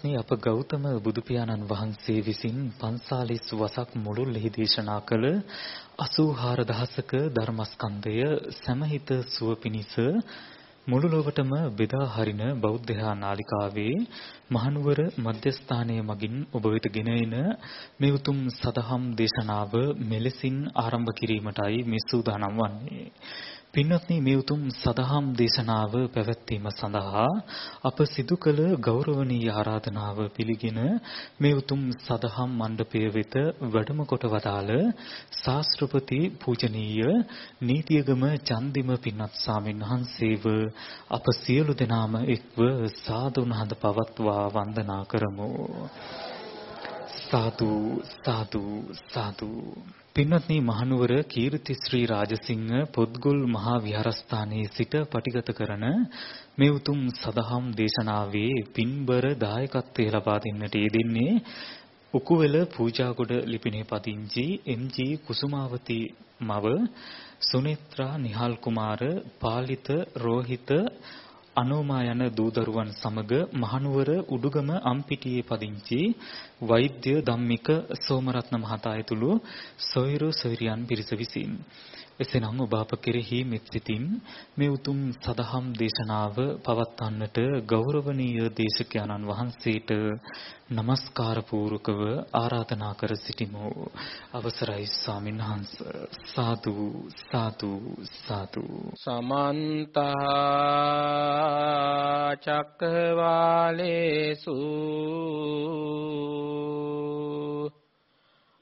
ඔබ සියලු දෙනාට පින්වත්නි අප ගෞතම බුදු පියාණන් වහන්සේ විසින් 45 වසක් මුළුල්ලෙහි දේශනා කළ 84000ක ධර්මස්කන්ධය සමහිත සුව පිණිස මුළු ලොවටම බෙදා හරින බෞද්ධයා නාලිකාවේ මහනුවර මධ්‍යස්ථානයේ මගින් ඔබ වෙත ගෙන එන මේ උතුම් සදහම් දේශනාව මෙලෙසින් ආරම්භ කිරීමටයි මේ සූදානම් වන්නේ. පින්වත්නි මේ උතුම් සදහම් දේශනාව පැවැත්වීම සඳහා අප සිදු කළ ගෞරවනීය ආරාධනාව පිළිගෙන මේ උතුම් සදහම් මණ්ඩපය වෙත වැඩම කොට වදාළ ශාස්ත්‍රපති පූජනීය නීතියගම චන්දිම පින්වත් ස්වාමීන් වහන්සේව අප සියලු දෙනාම එක්ව සාදුනහඳ පවත්වා වන්දනා කරමු. සාදු සාදු සාදු. පින්වත්නි මහනුවර කීර්ති ශ්‍රී රාජසිංහ පොත්ගුල් මහා විහාරස්ථානයේ සිට පටිගත කරන මේ උතුම් සදහම් දේශනාවේ පින්බර දායකත්වය ලබා දෙන්නට යෙදෙන්නේ උකුවෙල පූජාගොඩ ලිපිනේ පදිංචි එම්.ජී. කුසුමාවති මව සුනේත්‍රා නිහාල් කුමාර පාලිත රෝහිත අනෝමා යන දූදරුවන් සමග මහනුවර උඩුගම අම්පිටියේ පදිංචි වෛද්‍ය ධම්මික සෝමරත්න මහතා ඇතුළු සොයිරු සොයිරියන් පිරිස විසින් එසේනම් ඔබ අප කෙරෙහි මෙත් සිතින් මේ උතුම් සදහම් දේශනාව පවත්වන්නට ගෞරවනීය දේශකයන්න් වහන්සේට নমස්කාර පූර්වකව ආරාධනා කර සිටිමු. අවසරයි ස්වාමීන් වහන්ස සාදු සාදු සාදු. සමන්ත චක්කවාලේසු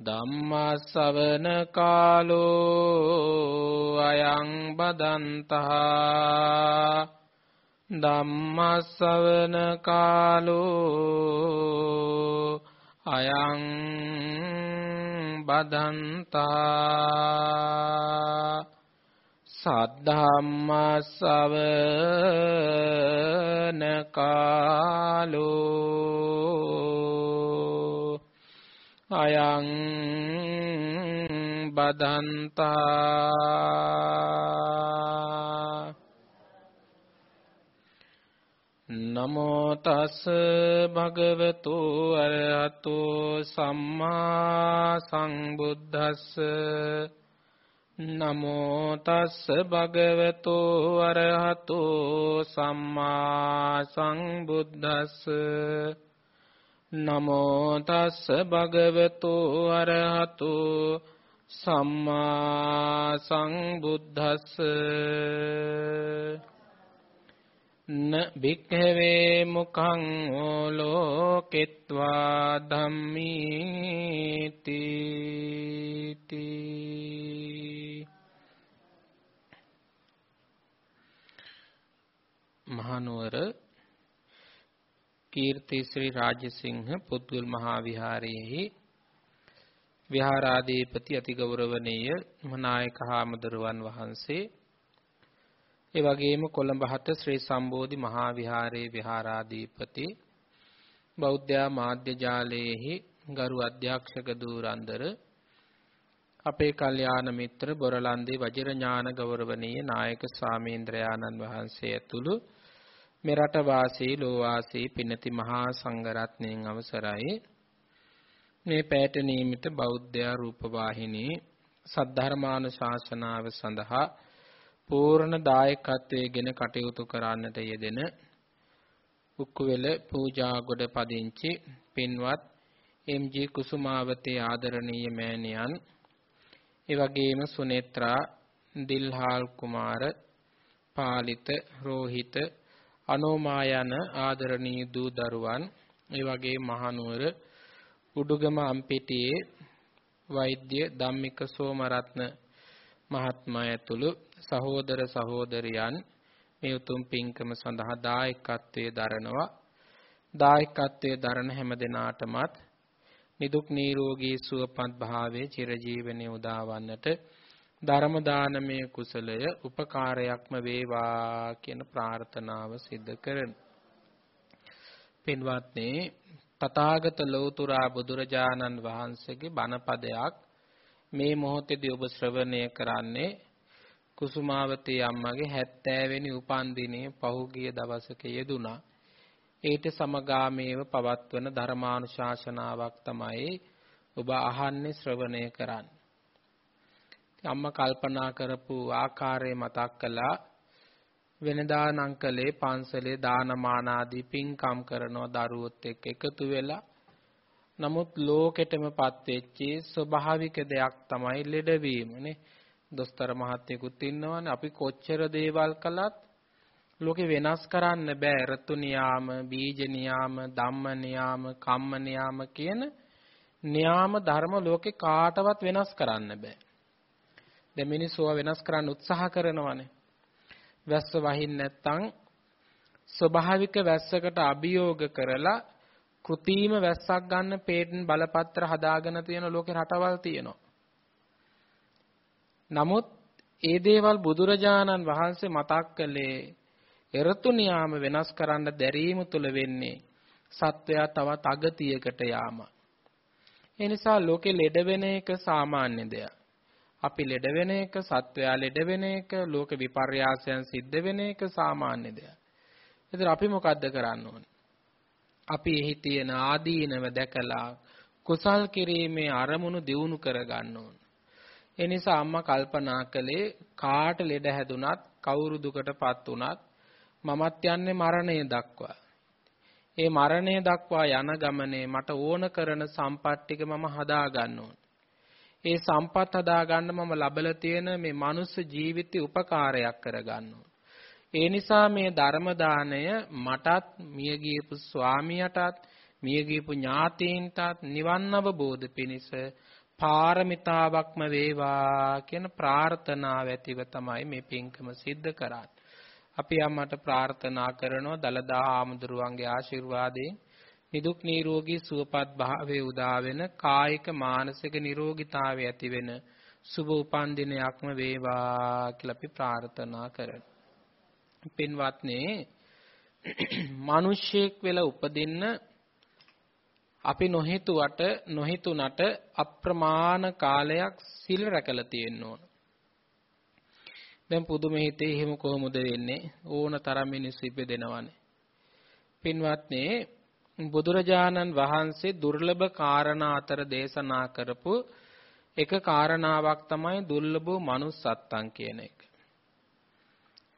ධම්මස්සවන කාලෝ අයං බදන්තහා ධම්මස්සවන කාලෝ අයං බදන්තා සද්ධම්මස්සවන කාලෝ අයං බදන්තා। නමෝ තස් භගවතු අරහතෝ සම්මා සංබුද්දස්ස නමෝ තස් භගවතු අරහතෝ සම්මා සංබුද්දස්ස නමෝ තස්ස භගවතු අරහතු සම්මා සංබුද්දස්ස න භික්ඛවේ මුඛං ඕලෝකෙත්වා ධම්මීති මහනුවර කීර්ති ශ්‍රී රාජසිංහ පුත්ගල් මහා විහාරයේහි විහාරාධිපති අතිගෞරවනීය මනායක හාමුදුරුවන් වහන්සේ ඒ වගේම කොළඹ හත ශ්‍රී සම්බෝධි මහා විහාරයේ විහාරාධිපති බෞද්ධ මාධ්‍ය ජාලයේහි ගරු අධ්‍යක්ෂක දූරන්දර අපේ කල්යාණ මිත්‍ර බොරලන්දේ වජිරඥාන ගෞරවනීය නායක ස්වාමීන්ද්‍රයාණන් වහන්සේ ඇතුළු මෙරට වාසී ලෝවාසී පිනති මහා සංඝරත්නයන් අවසරයි මේ පැයට නියමිත බෞද්ධ රූප වාහිනී සද්ධර්මානුශාසනාව සඳහා පූර්ණ දායකත්වයේගෙන කටයුතු කරන්නට යෙදෙන උක්කුවෙල පූජාගොඩ පදිංචි පින්වත් එම්.ජී. කුසුමාවතී ආදරණීය මෑණියන් ඒ වගේම සුනේත්‍රා දිල්හාල් කුමාර පාලිත රෝහිත අනෝමා යන ආදරණීය දූ දරුවන් ඒ වගේ මහනුවර උඩුගම අම්පිටියේ වෛද්‍ය ධම්මික සෝමරත්න මහත්මයා ඇතුළු සහෝදර සහෝදරියන් මේ උතුම් පින්කම සඳහා දායකත්වයේ දරනවා. දායකත්වයේ දරන හැම දෙනාටමත් නිදුක් නිරෝගී සුවපත් භාවයේ චිරජීවනයේ උදාවන්නට ධර්ම දානමය කුසලය උපකාරයක්ම වේවා කියන ප්‍රාර්ථනාව සිදු කරන. පින්වත්නි තථාගත ලෞතුරා බුදුරජාණන් වහන්සේගේ බණපදයක් මේ මොහොතේදී ඔබ ශ්‍රවණය කරන්නේ කුසුමාවතී අම්මගේ 70 වෙනි උපන්දිනයේ පහුගිය දවසක යෙදුනා. ඊට සමගාමීව පවත්වන ධර්මානුශාසනාවක් තමයි ඔබ අහන්නේ ශ්‍රවණය කරන්නේ. අම්මා කල්පනා කරපු ආකාරය මතක් කළා. වෙනදා නම් කලේ පන්සලේ දානමාන ආදී පින්කම් කරනවා දරුවොත් එක්ක එකතු වෙලා. නමුත් ලෝකෙටමපත් වෙච්චි ස්වභාවික දෙයක් තමයි ලෙඩවීම නේ. දොස්තර මහත්තයෙකුත් ඉන්නවනේ. අපි කොච්චර දේවල් කළත් ලෝකෙ වෙනස් කරන්න බෑ. ඍතු නියාම බීජ නියාම ධම්ම නියාම කම්ම නියාම කියන නියාම ධර්ම ලෝකේ කාටවත් වෙනස් කරන්න බෑ. දැන් මිනිස්සුව වෙනස් කරන්න උත්සාහ කරනවානේ වැස්ස වහින්න නැත්නම් ස්වභාවික වැස්සකට අභියෝග කරලා කෘතිම වැස්සක් ගන්න පේටන් බලපත්‍ර හදාගෙන තියෙන ලෝකේ රටවල් තියෙනවා. නමුත් ඒ දේවල් බුදුරජාණන් වහන්සේ මතක් කළේ එරතු නියාම වෙනස් කරන්න දැරීම තුල වෙන්නේ සත්වයා තවත් අගතියකට යාම. ඒ නිසා ලෝකේ ලෙඩ වෙන එක සාමාන්‍ය දෙයක්. අපි ලෙඩ වෙන එක, සත්වයා ලෙඩ වෙන එක, ලෝක විපර්යාසයන් සිද්ධ වෙන එක සාමාන්‍ය දෙයක්. ඒතර අපි මොකද්ද කරන්න ඕනේ? අපි එහි තියෙන ආදීනව දැකලා කුසල් කිරීමේ අරමුණු දියුණු කරගන්න ඕන. ඒ නිසා අම්මා කල්පනා කළේ කාට ලෙඩ හැදුනත් කවුරු දුකටපත් උනත් මමත් යන්නේ මරණය දක්වා. ඒ මරණය දක්වා යන ගමනේ මට ඕන කරන සම්පත් ටික මම හදා ගන්න ඕන. ඒ සම්පත් හදාගන්න මම ලබලා තියෙන මේ මනුස්ස ජීවිතේ උපකාරයක් කරගන්න ඒ නිසා මේ ධර්ම දාණය මටත් මිය ගියපු ස්වාමියාටත් මිය ගියපු ඥාතීන්ටත් නිවන් අවබෝධ පිණිස පාරමිතාවක්ම වේවා කියන ප්‍රාර්ථනාව ඇතිව තමයි මේ පින්කම සිද්ධ කරන්නේ. අපි අම්මට ප්‍රාර්ථනා කරනවා දලදා ආමුදුරුවන්ගේ ආශිර්වාදයෙන් නිදුක් නිරෝගී සුවපත් භාවයේ උදා වෙන කායික මානසික නිරෝගීතාවය ඇති වෙන සුබ උපන් දිනයක්ම වේවා කියලා අපි ප්‍රාර්ථනා කරනවා. පින්වත්නි, මිනිසෙක් වෙලා උපදින්න අපි නොහිතුවට නොහිතුණට අප්‍රමාණ කාලයක් සිල් රැකලා තියෙන්න ඕන. දැන් පුදුම හිතේ එහෙම කොහොමද වෙන්නේ? ඕන තරම් මිනිස්සු ඉපදෙනවනේ. පින්වත්නි බුදුරජාණන් වහන්සේ දුර්ලභ කාරණා අතර දේශනා කරපු එක කාරණාවක් තමයි දුර්ලභ manussත්තං කියන එක.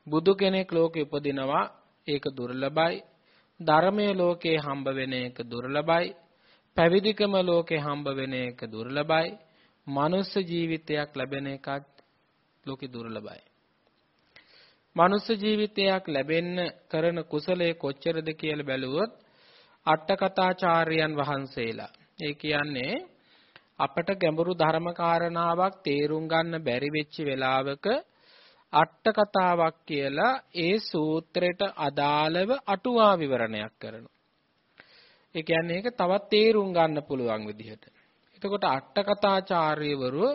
බුදු කෙනෙක් ලෝකෙ උපදිනවා ඒක දුර්ලභයි. ධර්මයේ ලෝකේ හම්බ වෙන එක දුර්ලභයි. පැවිදිකම ලෝකේ හම්බ වෙන එක දුර්ලභයි. මනුස්ස ජීවිතයක් ලැබෙන එකත් ලෝකේ දුර්ලභයි. මනුස්ස ජීවිතයක් ලැබෙන්න කරන කුසලයේ කොච්චරද කියලා බැලුවොත් අට්ඨකථාචාර්යයන් වහන්සේලා. ඒ කියන්නේ අපට ගැඹුරු ධර්ම කාරණාවක් තේරුම් ගන්න බැරි වෙච්ච වෙලාවක අට්ඨකතාවක් කියලා ඒ සූත්‍රයට අදාළව අටුවා විවරණයක් කරනවා. ඒ කියන්නේ ඒක තවත් තේරුම් ගන්න පුළුවන් විදිහට. එතකොට අට්ඨකථාචාර්යවරු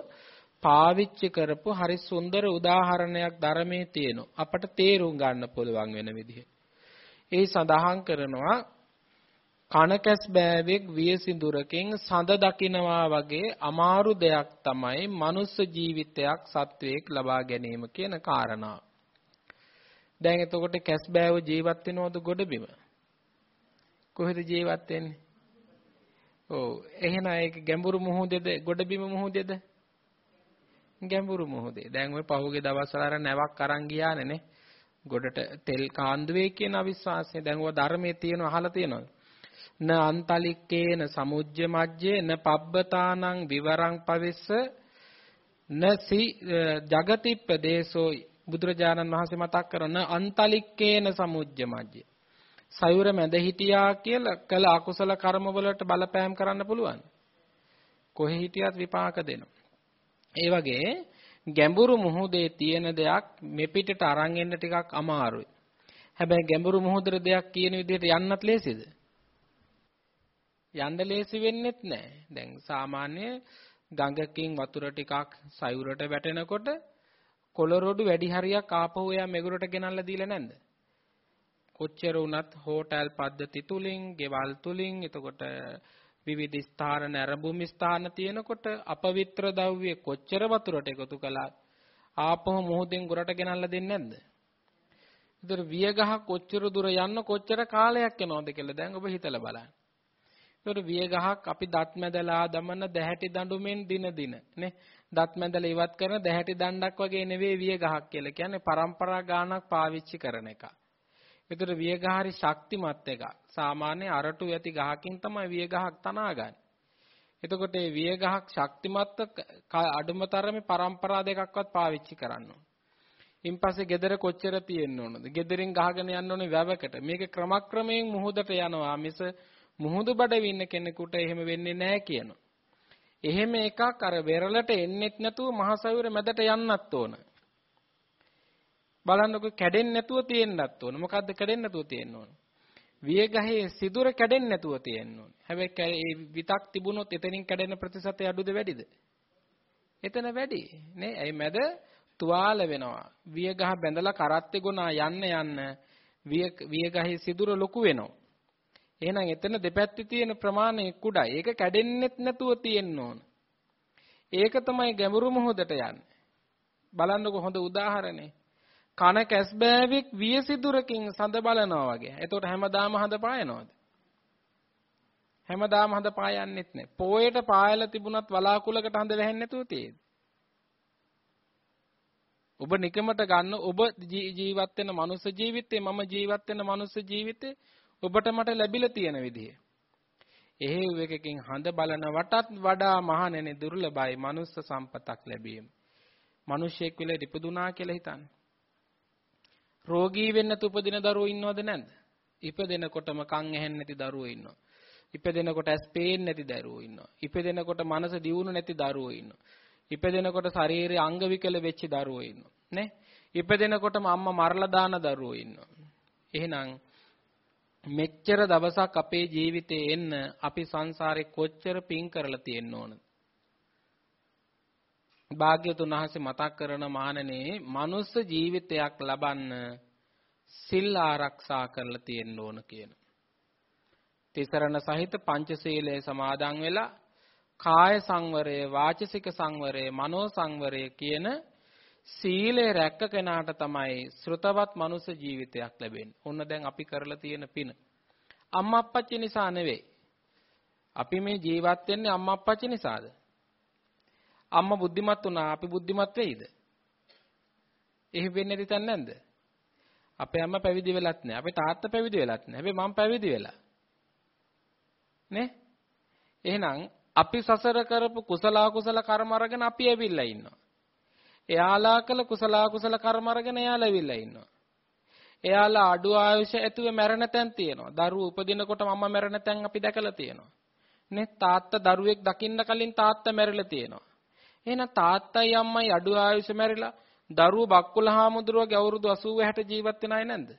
පාවිච්චි කරපු හරි සුන්දර උදාහරණයක් ධර්මයේ තියෙනවා. අපට තේරුම් ගන්න පුළුවන් වෙන විදිහ. ඒ සඳහන් කරනවා කනකැස් බෑවෙක් වියසිඳුරකින් සඳ දකිනවා වගේ අමාරු දෙයක් තමයි මනුස්ස ජීවිතයක් සත්වයක් ලබා ගැනීම කියන කාරණාව. දැන් එතකොට කැස් බෑව ජීවත් වෙනවද ගොඩබිම? කොහෙද ජීවත් වෙන්නේ? ඔව් එහෙනම් ඒක ගැඹුරු මුහුදේද ගොඩබිම මුහුදේද? ගැඹුරු මුහුදේ. දැන් ওই පහුගිය දවස්වල අර නැවක් අරන් ගියානේ නේ. ගොඩට තෙල් කාන්දුවේ කියන අවිශ්වාසය. දැන් ඔය ධර්මයේ තියෙන අහලා තියෙනවද? න අන්තලික්කේන සමුජ්ජ මජ්ජේ න පබ්බතානං විවරං පවිස්ස නසි జగතිප්පදේශෝ බුදුරජාණන් වහන්සේ මතක් කරන අන්තලික්කේන සමුජ්ජ මජ්ජේ. සයුර මැද හිටියා කියලා කළ අකුසල කර්ම වලට බලපෑම් කරන්න පුළුවන්. කොහේ හිටියත් විපාක දෙනවා. ඒ වගේ ගැඹුරු මුහුදේ තියෙන දෙයක් මෙපිටට අරන් එන්න ටිකක් අමාරුයි. හැබැයි ගැඹුරු මුහුදේ දෙයක් කියන විදිහට යන්නත් ලේසිද? යන්න ලේසි වෙන්නෙත් නැහැ. දැන් සාමාන්‍ය ගඟකින් වතුර ටිකක් සයුරට වැටෙනකොට කොළරොඩු වැඩි හරියක් ආපහු එයා මෙගුරට ගෙනල්ලා දීලා නැන්ද? කොච්චර වුණත් හෝටල් පද්ධති තුලින්, ගෙවල් තුලින්, එතකොට විවිධ ස්ථාන නැරඹුම් ස්ථාන තියෙනකොට අපවිත්‍ර ද්‍රව්‍ය කොච්චර වතුරට එකතු කළත් ආපහු මොහොතෙන් ගොරට ගෙනල්ලා දෙන්නේ නැද්ද? ඒතර වියගහ කොච්චර දුර යන්න කොච්චර කාලයක් යනවද කියලා දැන් ඔබ හිතලා බලන්න. ඒතර විය ගහක් අපි දත් මැදලා දමන දැහැටි දඬුමින් දින දින නේ දත් මැදලා ඉවත් කරන දැහැටි දණ්ඩක් වගේ නෙවෙයි විය ගහක් කියලා කියන්නේ પરම්පරා ගානක් පාවිච්චි කරන එක. ඒතර විය ගහ හරි ශක්තිමත් එකක්. සාමාන්‍ය අරටු ඇති ගහකින් තමයි විය ගහක් තනාගන්නේ. එතකොට මේ විය ගහක් ශක්තිමත් අඩුම තරමේ પરම්පරා දෙකක්වත් පාවිච්චි කරන්න ඕන. ඉන්පස්සේ gedara කොච්චර තියෙන්න ඕනද? gederin ගහගෙන යන්න ඕනේ වැවකට. මේක ක්‍රමක්‍රමයෙන් මුහුදට යනවා මිස මුහුදු බඩේ ඉන්න කෙනෙකුට එහෙම වෙන්නේ නැහැ කියනවා. එහෙම එකක් අර වෙරළට එන්නෙත් නැතුව මහසයුර මැදට යන්නත් ඕන. බලන්නකො කැඩෙන්නේ නැතුව තියෙන්නත් ඕන. මොකද්ද කැඩෙන්නේ නැතුව තියෙන්න ඕන? වියගහේ සිදුර කැඩෙන්නේ නැතුව තියෙන්න ඕන. හැබැයි ඒ විතක් තිබුණොත් එතනින් කැඩෙන ප්‍රතිශතය අඩුද වැඩිද? එතන වැඩි. නේ? ඒ මැද තුවාල වෙනවා. වියගහ බැඳලා කරත්තේ ගොනා යන්න යන්න වියගහේ සිදුර ලොකු වෙනවා. එහෙනම් එතන දෙපැත්තේ තියෙන ප්‍රමාණය කුඩයි. ඒක කැඩෙන්නෙත් නැතුව තියෙන්න ඕන. ඒක තමයි ගැඹුරු මොහොතට යන්නේ. බලන්නකො හොඳ උදාහරණේ. කන කැස්බෑවෙක් වියසිදුරකින් සඳ බලනවා වගේ. එතකොට හැමදාම හඳ පායනවද? හැමදාම හඳ පායන්නෙත් නෑ. පෝයට පායලා තිබුණත් වලාකුලකට හඳ වැහෙන්නේ නැතුව තියෙද? ඔබ නිකමට ගන්න ඔබ ජීවත් වෙන මනුස්ස ජීවිතේ මම ජීවත් වෙන මනුස්ස ජීවිතේ ඔබට මට ලැබිලා තියෙන විදිහ. එහෙව් එකකින් හඳ බලන වටත් වඩා මහණෙනි දුර්ලභයි මනුස්ස සම්පතක් ලැබීම. මිනිසෙක් වෙලා ඉපදුනා කියලා හිතන්න. රෝගී වෙන්න තුපදින දරුවෝ ඉන්නවද නැද්ද? ඉපදෙනකොටම කන් ඇහෙන්නේ නැති දරුවෝ ඉන්නවා. ඉපදෙනකොට ඇස් පේන්නේ නැති දරුවෝ ඉන්නවා. ඉපදෙනකොට මනස දියුණු නැති දරුවෝ ඉන්නවා. ඉපදෙනකොට ශරීරයේ අංග විකල වෙච්ච දරුවෝ ඉන්නවා. නේ? ඉපදෙනකොටම අම්මා මරලා දාන දරුවෝ ඉන්නවා. එහෙනම් මෙච්චර දවසක් අපේ ජීවිතේ එන්න අපි සංසාරේ කොච්චර පින් කරලා තියෙන්න ඕනද? භාග්‍යතුන් වහන්සේ මතක් කරන මානනේ මනුස්ස ජීවිතයක් ලබන්න සිල් ආරක්ෂා කරලා තියෙන්න ඕන කියන. තිසරණ සහිත පංචශීලයේ සමාදන් වෙලා කාය සංවරය, වාචසික සංවරය, මනෝ සංවරය කියන සීලය රැක්ක කෙනාට තමයි ශ්‍රතවත් මනුස්ස ජීවිතයක් ලැබෙන්නේ. ඔන්න දැන් අපි කරලා තියෙන පින. අම්මා අප්පච්චි නිසා නෙවෙයි. අපි මේ ජීවත් වෙන්නේ අම්මා අප්පච්චි නිසාද? අම්මා බුද්ධිමත් වුණා අපි බුද්ධිමත් වෙයිද? එහෙම වෙන්නේ නැති තැන නැන්ද? අපේ අම්මා පැවිදි වෙලත් නැහැ. අපේ තාත්තා පැවිදි වෙලත් නැහැ. හැබැයි මම පැවිදි වෙලා. නේ? එහෙනම් අපි සසර කරපු කුසල අකුසල කර්ම අරගෙන අපි ඇවිල්ලා ඉන්නවා. එයාලා කළ කුසල අකුසල කර්ම අරගෙන එයාලා ඇවිල්ලා ඉන්නවා. එයාලා අඩු ආයුෂ ඇතුව මැරෙන තැන් තියෙනවා. දරුවෝ උපදිනකොට මම මැරෙන තැන් අපි දැකලා තියෙනවා. නේ තාත්තා දරුවෙක් දකින්න කලින් තාත්තා මැරිලා තියෙනවා. එහෙනම් තාත්තයි අම්මයි අඩු ආයුෂ මැරිලා දරුවෝ බක්කුල හාමුදුරුවගේ අවුරුදු 80 60 ජීවත් වෙන අය නැන්ද?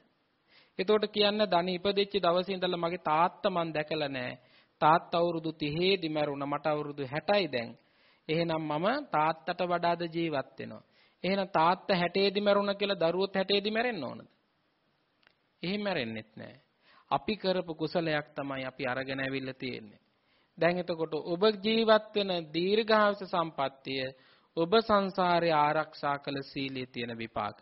එතකොට කියන්නේ ධනි ඉපදෙච්ච දවසේ ඉඳලා මගේ තාත්තා මන් දැකලා නැහැ. තාත්තා අවුරුදු 30 දී මැරුණා මට අවුරුදු 60යි දැන්. එහෙනම් මම තාත්තට වඩාද ජීවත් වෙනවා. එහෙනම් තාත්තා 60 දී මැරුණා කියලා දරුවොත් 60 දී මැරෙන්න ඕනද? එහෙම මැරෙන්නෙත් නැහැ. අපි කරපු කුසලයක් තමයි අපි අරගෙන ඇවිල්ලා තියෙන්නේ. දැන් එතකොට ඔබ ජීවත් වෙන දීර්ඝායුෂ සම්පත්තිය ඔබ සංසාරේ ආරක්ෂා කළ සීලයේ තියෙන විපාක.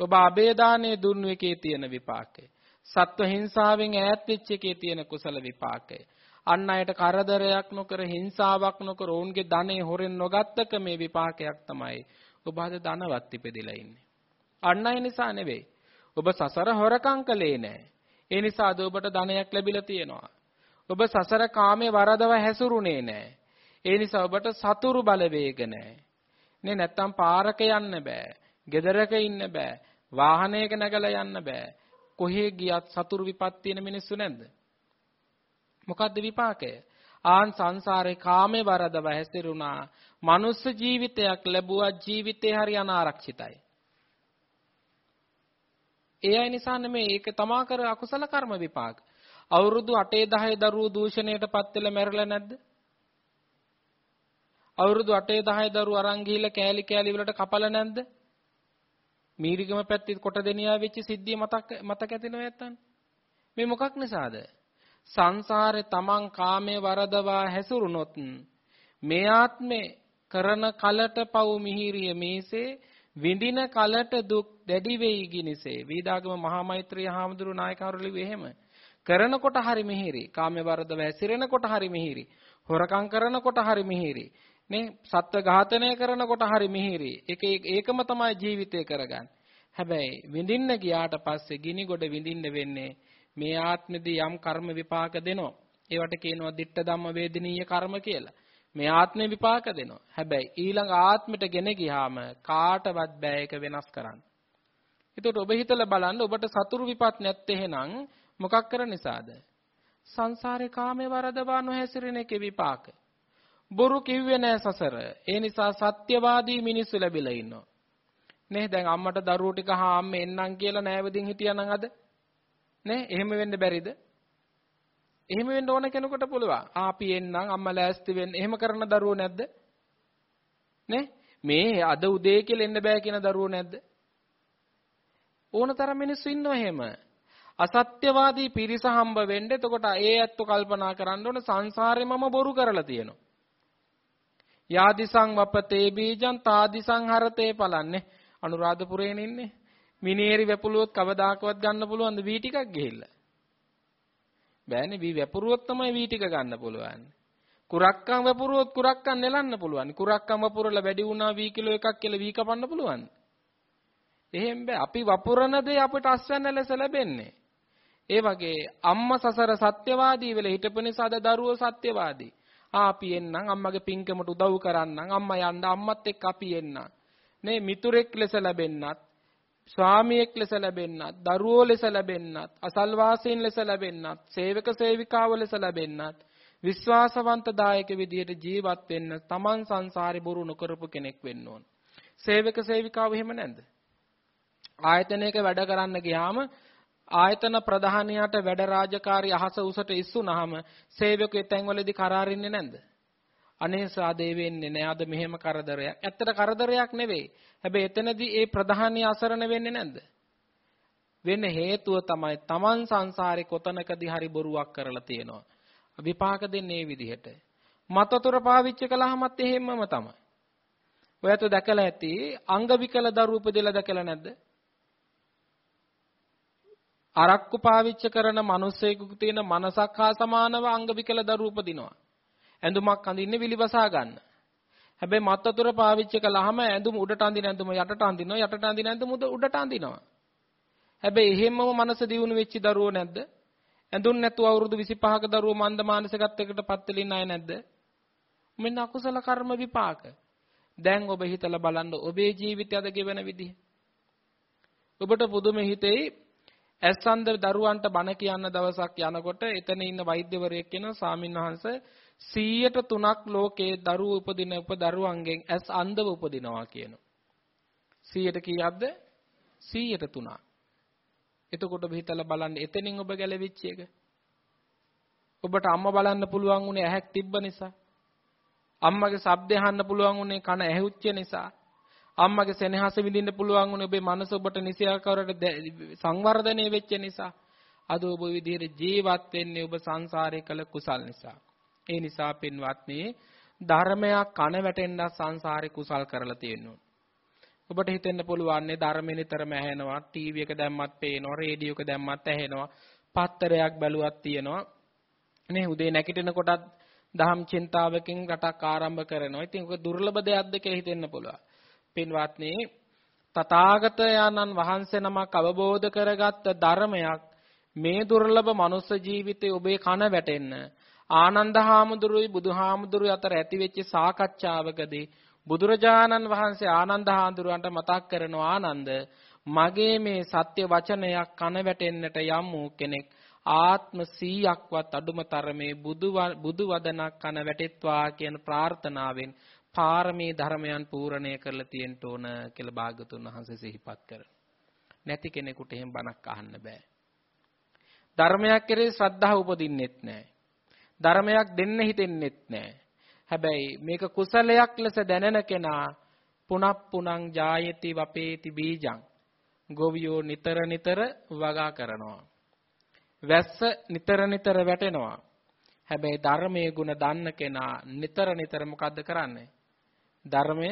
ඔබ අබේදානයේ දුන්නු එකේ තියෙන විපාකය. සත්ව හිංසාවෙන් ඈත් වෙච්ච එකේ තියෙන කුසල විපාකය. අන් අයට කරදරයක් නොකර හිංසාවක් නොකර ඔවුන්ගේ ධනෙ හොරෙන් නොගත්තක මේ විපාකයක් තමයි ඔබ අද ධනවත් ඉපදෙලා ඉන්නේ. අන් අය නිසා නෙවෙයි. ඔබ සසර හොරකම් කළේ නැහැ. ඒ නිසා අද ඔබට ධනයක් ලැබිලා තියෙනවා. ඔබ සසර කාමයේ වරදව හැසිරුණේ නැහැ. ඒ නිසා ඔබට සතුරු බලවේග නැහැ. නේ නැත්තම් පාරක යන්න බෑ. ගෙදරක ඉන්න බෑ. වාහනයක නැගලා යන්න බෑ. කොහේ ගියත් සතුරු විපත් තියෙන මිනිස්සු නැද්ද? මොකද්ද විපාකය? ආන් සංසාරේ කාමේ වරදව හැසිරුණා. මනුස්ස ජීවිතයක් ලැබුවා ජීවිතේ හරි අනාරක්ෂිතයි. ඒ අය නිසා නෙමෙයි ඒක තමා කර අකුසල කර්ම විපාක. අවුරුදු 8 10 දරුවෝ දූෂණයටපත් වෙලා මැරෙලා නැද්ද? අවුරුදු 8 10 දරුවෝ අරන් ගිහිල්ලා කෑලි කෑලි වලට කපලා නැද්ද? මීරිගම පැත්තේ කොට දෙනියා වෙච්ච සිද්ධිය මතක මතක ඇතිනව නැත්තන් මේ මොකක් නිසාද සංසාරේ තමන් කාමයේ වරදවා හැසිරුණොත් මේ ආත්මේ කරන කලට පව් මිහිරිය මේසේ විඳින කලට දුක් දැඩි වෙයි ගිනිසේ වීදාගම මහා මෛත්‍රී හාමුදුරු නායකවරු ලිව්වේ එහෙම. කරනකොට හරි මිහිරි. කාමයේ වරදව හැසිරෙනකොට හරි මිහිරි. හොරකම් කරනකොට හරි මිහිරි. නේ? සත්ව ඝාතනය කරනකොට හරි මිහිරි. ඒක ඒකම තමයි ජීවිතේ කරගන්නේ. හැබැයි විඳින්න ගියාට පස්සේ ගිනි ගොඩ විඳින්න වෙන්නේ මේ ආත්මෙදී යම් කර්ම විපාක දෙනවා. ඒවට කියනවා ditta ධම්ම වේදිනීය කර්ම කියලා. මේ ආත්මේ විපාක දෙනවා. හැබැයි ඊළඟ ආත්මෙට ගෙන ගියාම කාටවත් බෑ ඒක වෙනස් කරන්න. එතකොට ඔබ හිතලා බලන්න ඔබට සතුරු විපත් නැත්තේ එහෙනම් මොකක් කර නිසාද? සංසාරේ කාමේ වරදවා නොහැසිරෙන එකේ විපාක. බොරු කිව්වේ නෑ සසර. ඒ නිසා සත්‍යවාදී මිනිස්සු ලැබිලා ඉන්නවා. නේ දැන් අම්මට දරුවෝ ටික හා අම්මේ එන්නම් කියලා නෑවදින් හිටියානම් අද නේ එහෙම වෙන්න බැරිද? එහෙම වෙන්න ඕන කෙනෙකුට පුළුවන්. ආපි එන්නම් අම්මා ලෑස්ති වෙන්න. එහෙම කරන දරුවෝ නැද්ද? නේ මේ අද උදේ කියලා එන්න බෑ කියන දරුවෝ නැද්ද? ඕනතරම් මිනිස්සු ඉන්නව එහෙම. අසත්‍යවාදී පිරිස හම්බ වෙන්න එතකොට ඒ ඇත්ත කල්පනා කරන්න ඕන සංසාරේ මම බොරු කරලා තියෙනවා. යාදිසං වපතේ බීජං තාදිසං හරතේ පලන්නේ අනුරාධපුරේනේ ඉන්නේ මිනේරි වැපුළුවොත් කවදාකවත් ගන්න පුළුවන්ද? වී ටිකක් ගිහිල්ලා. බෑනේ වී වැපුරුවොත් තමයි වී ටික ගන්න පුළුවන්. කුරක්කම් වැපුරුවොත් කුරක්කම් නෙලන්න පුළුවන්. කුරක්කම් වපුරලා වැඩි වුණා වී කිලෝ එකක් කියලා වී කපන්න පුළුවන්. එහෙම බෑ. අපි වපුරන දේ අපිට අස්වැන්න ලෙස ලැබෙන්නේ. ඒ වගේ අම්මා සසර සත්‍යවාදී වෙලා හිටපු නිසා දරුවෝ සත්‍යවාදී. ආපි එන්නම්. අම්මගේ පින්කමට උදව් කරන්නම්. අම්මා යන්න. අම්මත් එක්ක අපි එන්නම්. නේ මිතුරෙක් ලෙස ලැබෙන්නත් ස්වාමියෙක් ලෙස ලැබෙන්නත් දරුවෝ ලෙස ලැබෙන්නත් අසල්වාසීන් ලෙස ලැබෙන්නත් සේවක සේවිකාව ලෙස ලැබෙන්නත් විශ්වාසවන්ත දායක විදියට ජීවත් වෙන්න තමන් සංසාරේ බොරු නොකරපු කෙනෙක් වෙන්න ඕන. සේවක සේවිකාව එහෙම නැද්ද? ආයතනයක වැඩ කරන්න ගියාම ආයතන ප්‍රධානියාට වැඩ රාජකාරී අහස උසට ඉස්සුනහම සේවකයෝ තැන්වලදී කරාරින්නේ නැන්ද? අනේ සාදේ වෙන්නේ නෑ අද මෙහෙම කරදරයක්. ඇත්තට කරදරයක් නෙවෙයි. හැබැයි එතනදී ඒ ප්‍රධානිය අසරණ වෙන්නේ නැද්ද? වෙන්න හේතුව තමයි Taman සංසාරේ කොතනකදී හරි බොරුවක් කරලා තියෙනවා. විපාක දෙන්නේ මේ විදිහට. මතතොර පාවිච්චි කළාමත් එහෙමම තමයි. ඔයත් දැකලා ඇති අංග විකල දරු උපදෙලා දැකලා නැද්ද? අරක්කු පාවිච්චි කරන මිනිස්සෙකුට තියෙන මනසක් හා සමානව අංග විකල දරු උපදිනවා. ඇඳුමක් අඳින්නේ විලිවසා ගන්න. හැබැයි මත් වතුර පාවිච්චි කළාම ඇඳුම උඩට අඳින ඇඳුම යටට අඳිනවා යටට අඳින ඇඳුම උඩට අඳිනවා. හැබැයි එහෙම්මම මනස දියුණු වෙච්ච දරුවෝ නැද්ද? ඇඳුම් නැතුව අවුරුදු 25ක දරුවෝ මන්ද මානසිකත්වයකට පත් වෙලින් අය නැද්ද? මෙන්න අකුසල කර්ම විපාක. දැන් ඔබ හිතලා බලන්න ඔබේ ජීවිතය අද ගෙවන විදිහ. ඔබට පුදුම හිතෙයි ඇස් අන්ධ දරුවන්ට බණ කියන්න දවසක් යනකොට එතන ඉන්න වෛද්‍යවරයෙක් කියන සාමින්වහන්ස 103ක් ලෝකේ දරුවෝ උපදින උපදරුවන්ගෙන් ඇස් අන්ධව උපදිනවා කියනවා. 100ට කීයක්ද? 103ක්. එතකොට ඔබ හිතලා බලන්න එතනින් ඔබ ගැලවිච්ච එක. ඔබට අම්මා බලන්න පුළුවන් උනේ ඇහැක් තිබ්බ නිසා. අම්මගේ ශබ්ද අහන්න පුළුවන් උනේ කන ඇහුච්ච නිසා. අම්මගේ සෙනෙහස විඳින්න පුළුවන් වුණේ ඔබේ මනස ඔබට නිසියාකාරවට සංවර්ධනය වෙච්ච නිසා. අද ඔබ විදිහට ජීවත් වෙන්නේ ඔබ සංසාරේ කළ කුසල් නිසා. ඒ නිසා පින්වත්නි ධර්මයක් කන වැටෙන්න සංසාරේ කුසල් කරලා තියෙනවා. ඔබට හිතෙන්න පුළුවන් නේ ධර්මෙ නිතරම ඇහෙනවා ටීවී එක දැම්මත් පේනවා රේඩියෝ එක දැම්මත් ඇහෙනවා පත්තරයක් බැලුවත් තියෙනවා නේ උදේ නැගිටින කොටත් දහම් චින්තාවකින් රටක් ආරම්භ කරනවා. ඉතින් ඔක දුර්ලභ දෙයක්ද කියලා හිතෙන්න පුළුවන්. පින්වත්නි තථාගතයන්න් වහන්සේ නමක් අවබෝධ කරගත්ත ධර්මයක් මේ දුර්ලභ මනුස්ස ජීවිතේ ඔබේ කන වැටෙන්න ආනන්ද හාමුදුරුවයි බුදුහාමුදුරුවෝ අතර ඇතිවෙච්ච සාකච්ඡාවකදී බුදුරජාණන් වහන්සේ ආනන්ද හාමුදුරුවන්ට මතක් කරනවා ආනන්ද මගේ මේ සත්‍ය වචනයක් කන වැටෙන්නට යම් වූ කෙනෙක් ආත්ම 100ක්වත් අඩුම තරමේ බුදු බුදු වදනක් කන වැටෙත්වා කියන ප්‍රාර්ථනාවෙන් පාරමී ධර්මයන් පූර්ණය කරලා තියෙන්න ඕන කියලා භාගතුන් වහන්සේ සිහිපත් කරනවා. නැති කෙනෙකුට එහෙම බණක් අහන්න බෑ. ධර්මයක් කෙරේ ශ්‍රද්ධාව උපදින්නෙත් නැහැ. ධර්මයක් දෙන්න හිතෙන්නෙත් නැහැ. හැබැයි මේක කුසලයක් ලෙස දැනෙන කෙනා පුනප්පුනං ජායති වපේති බීජං ගොවියෝ නිතර නිතර වගා කරනවා. වැස්ස නිතර නිතර වැටෙනවා. හැබැයි ධර්මයේ ගුණ දන්න කෙනා නිතර නිතර මොකද්ද කරන්නේ? ධර්මය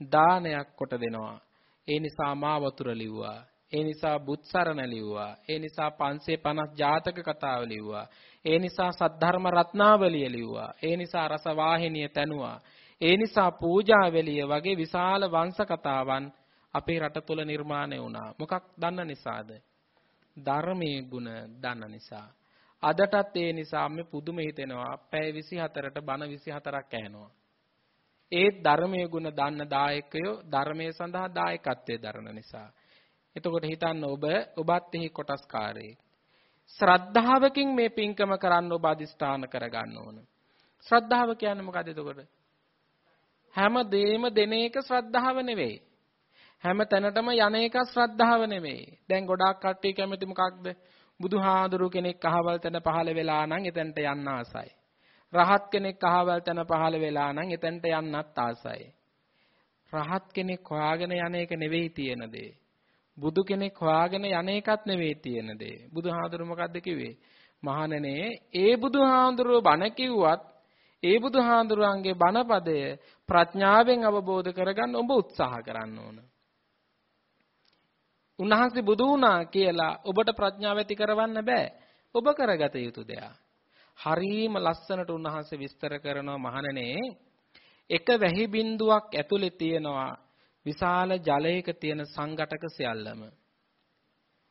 දානයක් කොට දෙනවා. ඒ නිසා මා වතුර ලිව්වා. ඒ නිසා බුත්සරණ ලිව්වා. ඒ නිසා 550 ජාතක කතාව ලිව්වා. ඒ නිසා සද්ධර්ම රත්නාවලිය ලිව්වා. ඒ නිසා රස වාහිනිය තැනුවා. ඒ නිසා පූජාවලිය වගේ විශාල වංශ කතාවන් අපේ රට තුල නිර්මාණය වුණා. මොකක් දන්න නිසාද? ධර්මයේ ගුණ දන්න නිසා. අදටත් ඒ නිසා මේ පුදුම හිතෙනවා. පැය 24ට බණ 24ක් ඇහෙනවා. ඒ ධර්මයේ ගුණ දන්න දායකයෝ ධර්මයේ සඳහා දායකත්වයේ දරන නිසා. එතකොට හිතන්න ඔබ ඔබත් එහි කොටස්කාරයෙක්. ශ්‍රද්ධාවකින් මේ පින්කම කරන්න ඔබ අදිස්ථාන කරගන්න ඕන. ශ්‍රද්ධාව කියන්නේ මොකද එතකොට? හැම දෙයක්ම දෙන එක ශ්‍රද්ධාව නෙවෙයි. හැම තැනටම යන එක ශ්‍රද්ධාව නෙවෙයි. දැන් ගොඩාක් කට්ටිය කැමති මොකක්ද? බුදුහාඳුරු කෙනෙක් අහවල් තැන පහළ වෙලා නම් එතනට යන්න ආසයි. රහත් කෙනෙක් අහවල් තැන පහළ වෙලා නම් එතනට යන්නත් ආසයි. රහත් කෙනෙක් හොයාගෙන යන එක නෙවෙයි තියෙන දේ. බුදු කෙනෙක් හොයාගෙන යන එකත් නෙවෙයි තියෙන දේ. බුදුහාඳුරු මොකද්ද කිව්වේ? මහණනේ ඒ බුදුහාඳුරුව බණ කිව්වත් ඒ බුදුහාඳුරුවන්ගේ බණපදය ප්‍රඥාවෙන් අවබෝධ කරගන්න ඔබ උත්සාහ කරන්න ඕන. උන්වහන්සේ බුදු වුණා කියලා ඔබට ප්‍රඥාව ඇති කරවන්න බෑ. ඔබ කරගත යුතු දෙයක්. හරීම ලස්සනට උන්වහන්සේ විස්තර කරනවා මහණනේ එක වැහි බින්දුවක් ඇතුලේ තියෙනවා විශාල ජලයක තියෙන සංඝටක සියල්ලම.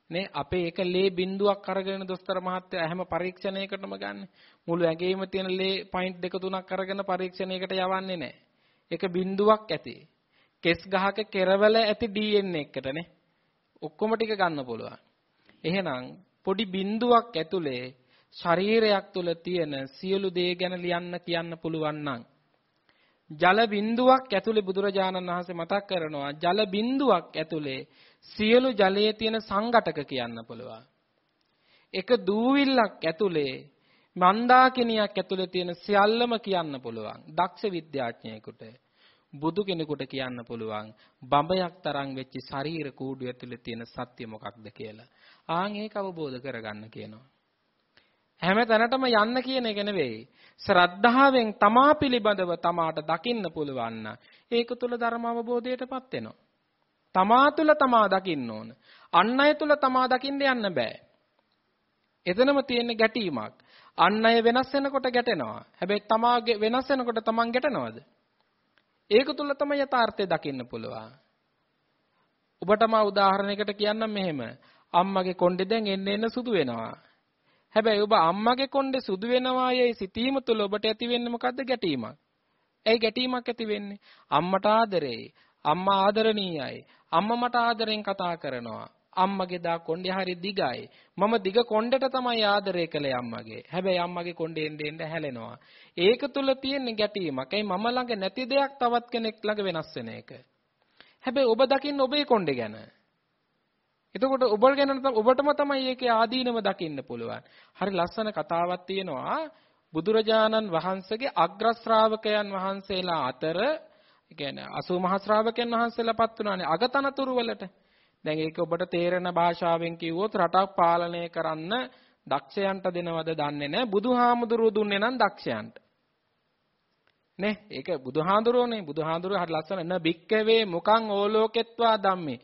නේ අපේ එක ලේ බින්දුවක් අරගෙන දොස්තර මහත්තයා හැම පරීක්ෂණයකටම ගන්න. මුළු ඇඟේම තියෙන ලේ පොයින්ට් දෙක තුනක් අරගෙන පරීක්ෂණයකට යවන්නේ නැහැ. එක බින්දුවක් ඇති. කෙස් ගහක කෙරවල ඇති DNA එකටනේ. ඔක්කොම ටික ගන්න පුළුවන්. එහෙනම් පොඩි බින්දුවක් ඇතුලේ ශරීරයක් තුල තියෙන සියලු දේ ගැන ලියන්න කියන්න පුළුවන් නම් ජල බින්දුවක් ඇතුලේ බුදුරජාණන් වහන්සේ මතක් කරනවා ජල බින්දුවක් ඇතුලේ සියලු ජලයේ තියෙන සංඝටක කියන්න පුළුවන්. එක දූවිල්ලක් ඇතුලේ මන්දාකිනියක් ඇතුලේ තියෙන සියල්ලම කියන්න පුළුවන්. දක්ෂ විද්‍යාඥයෙකුට. බුදු කෙනෙකුට කියන්න පුළුවන් බඹයක් තරම් වෙච්ච ශරීර කූඩු ඇතුලේ තියෙන සත්‍ය මොකක්ද කියලා. ආන් ඒක අවබෝධ කරගන්න කියනවා. හැම තැනටම යන්න කියන එක නෙවෙයි. ශ්‍රද්ධාවෙන් තමා පිළිබඳව තමාට දකින්න පුළුවන් ඒක තුල ධර්ම අවබෝධයටපත් වෙනවා. තමා තුල තමා දකින්න ඕන. අන් අය තුල තමා දකින්න යන්න බෑ. එතනම තියෙන ගැටීමක්. අන් අය වෙනස් වෙනකොට ගැටෙනවා. හැබැයි තමාගේ වෙනස් වෙනකොට තමන් ගැටෙනවද? ඒක තුල තමයි යථාර්ථය දකින්න පුළුවන්. ඔබට මා උදාහරණයකට කියන්නම් මෙහෙම. අම්මගේ කොණ්ඩේ දැන් එන්න එන්න සුදු වෙනවා. හැබැයි ඔබ අම්මගේ කොණ්ඩේ සුදු වෙනවා යයි සිතීම තුළ ඔබට ඇති වෙන්නේ මොකද්ද ගැටීමක්. ඇයි ගැටීමක් ඇති වෙන්නේ? අම්මට ආදරේ. අම්මා ආදරණීයයි. අම්මා මට ආදරෙන් කතා කරනවා. අම්මගේ දා කොණ්ඩේ හරි දිගයි. මම දිග කොණ්ඩේට තමයි ආදරය කළේ අම්මගේ. හැබැයි අම්මගේ කොණ්ඩේ එන්න එන්න හැලෙනවා. ඒක තුල තියෙන ගැටීමක්. ඒ මම ළඟ නැති දෙයක් තවත් කෙනෙක් ළඟ වෙනස් වෙන එක. හැබැයි ඔබ දකින්න ඔබේ කොණ්ඩේ ගැන. එතකොට ඔබ ගැන ඔබටම තමයි ඒකේ ආදීනව දකින්න පුළුවන්. හරි ලස්සන කතාවක් තියෙනවා. බුදුරජාණන් වහන්සේගේ අග්‍ර ශ්‍රාවකයන් වහන්සේලා අතර කියන්නේ 80 මහ ශ්‍රාවකයන් වහන්සේලාපත් වුණානේ අගතනතුරු වලට. දැන් ඒක ඔබට තේරෙන භාෂාවෙන් කිව්වොත් රටක් පාලනය කරන්න දක්ෂයන්ට දෙනවද දන්නේ නැහැ. බුදුහාමුදුරුවෝ දුන්නේ නම් දක්ෂයන්ට. නේ ඒක බුදුහාඳුරෝනේ බුදුහාඳුරෝ හරි ලස්සන න බික්කවේ මුකං ඕලෝකෙත්වා ධම්මේ